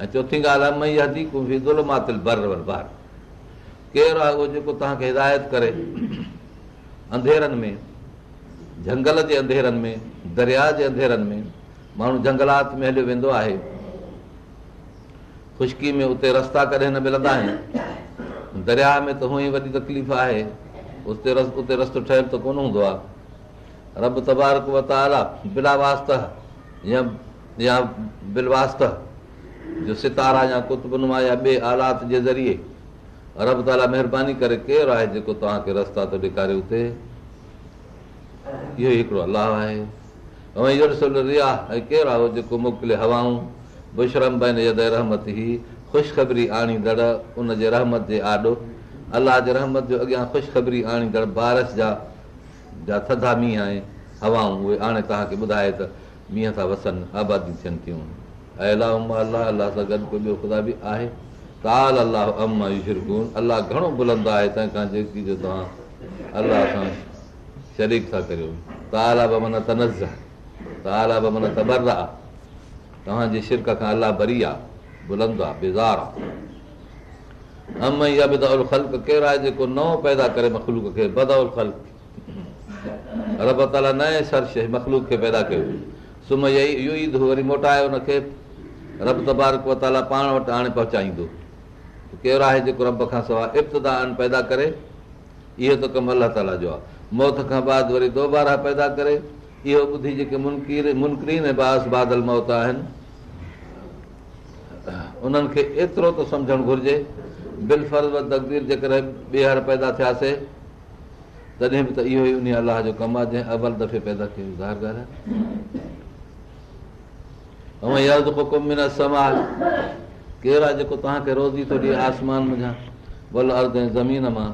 ऐं चोथी ॻाल्हि आहे मई बर बार केरु आहे उहो जेको तव्हांखे हिदायत करे अंधेरनि में झंगल जे अंधेरनि में दरिया जे अंधेरनि में माण्हू झंगलात में हलियो वेंदो आहे ख़ुश्की में उते रस्ता कॾहिं न मिलंदा आहिनि दरिया में त हूअं ई वॾी तकलीफ़ आहे उते उते रस्त रस्तो ठहियल त कोन हूंदो आहे रब तबारक वताला बिलावास्त या या बिलवास्त जो सितारा या या ॿिए आलात जे ज़रिए रब ताला महिरबानी करे केरु आहे जेको तव्हांखे रस्ता थो ॾेखारे उते इहो हिकिड़ो अलाह आहे ऐं ऐं रिया केरु आहे जेको मोकिले हवाऊं बुशरम रहमत ई ख़ुशख़बरी आणींदड़ जे रहमत आॾो अलाह जे रहमत जो अॻियां ख़ुशख़बरी आणींदड़ बारिश जा जा थधा मींहं आहे हवाऊं उहे हाणे तव्हांखे ॿुधाए त मींहं था वसनि आबादी थियनि थियूं अल सां गॾु ॿियो ख़ुदा बि आहे तिरखूं अलाह घणो बुलंदो आहे तंहिंखां जेकी अलाह खां शरीक था करियूं ताला ब माना त ताला ब माना तबर्रा तव्हांजी शिरक खां अलाह भरी आहे बुलंद आहे बेज़ार आहे अम इहा बदौल ख़लक केरु आहे जेको नओं पैदा करे मखलूक खे बदौल मखलूक खे पैदा कयो सुम्ह इहो ई वरी मोटाए रब तबारताला पाण वटि आणे पहुचाईंदो कहिड़ो आहे जेको रब खां सवाइ इब्तिदा आहिनि पैदा करे इहो त कमु अलाह ताला जो आहे मौत खां बाद वरी दोबारा पैदा करे इहो ॿुधी बादल मौत आहिनि उन्हनि खे एतिरो सम्झणु घुर्जे बिल फर तकदीर जेकर ॿीहर पैदा थियासीं तॾहिं बि त इहो ई उन अलाह जो कमु आहे जंहिं अवल दफ़े पैदा कयूं ऐं समाज केरु आहे जेको तव्हांखे रोज़ी थो ॾिए आसमान मुंहिंजा भलो अर्द ज़मीन मां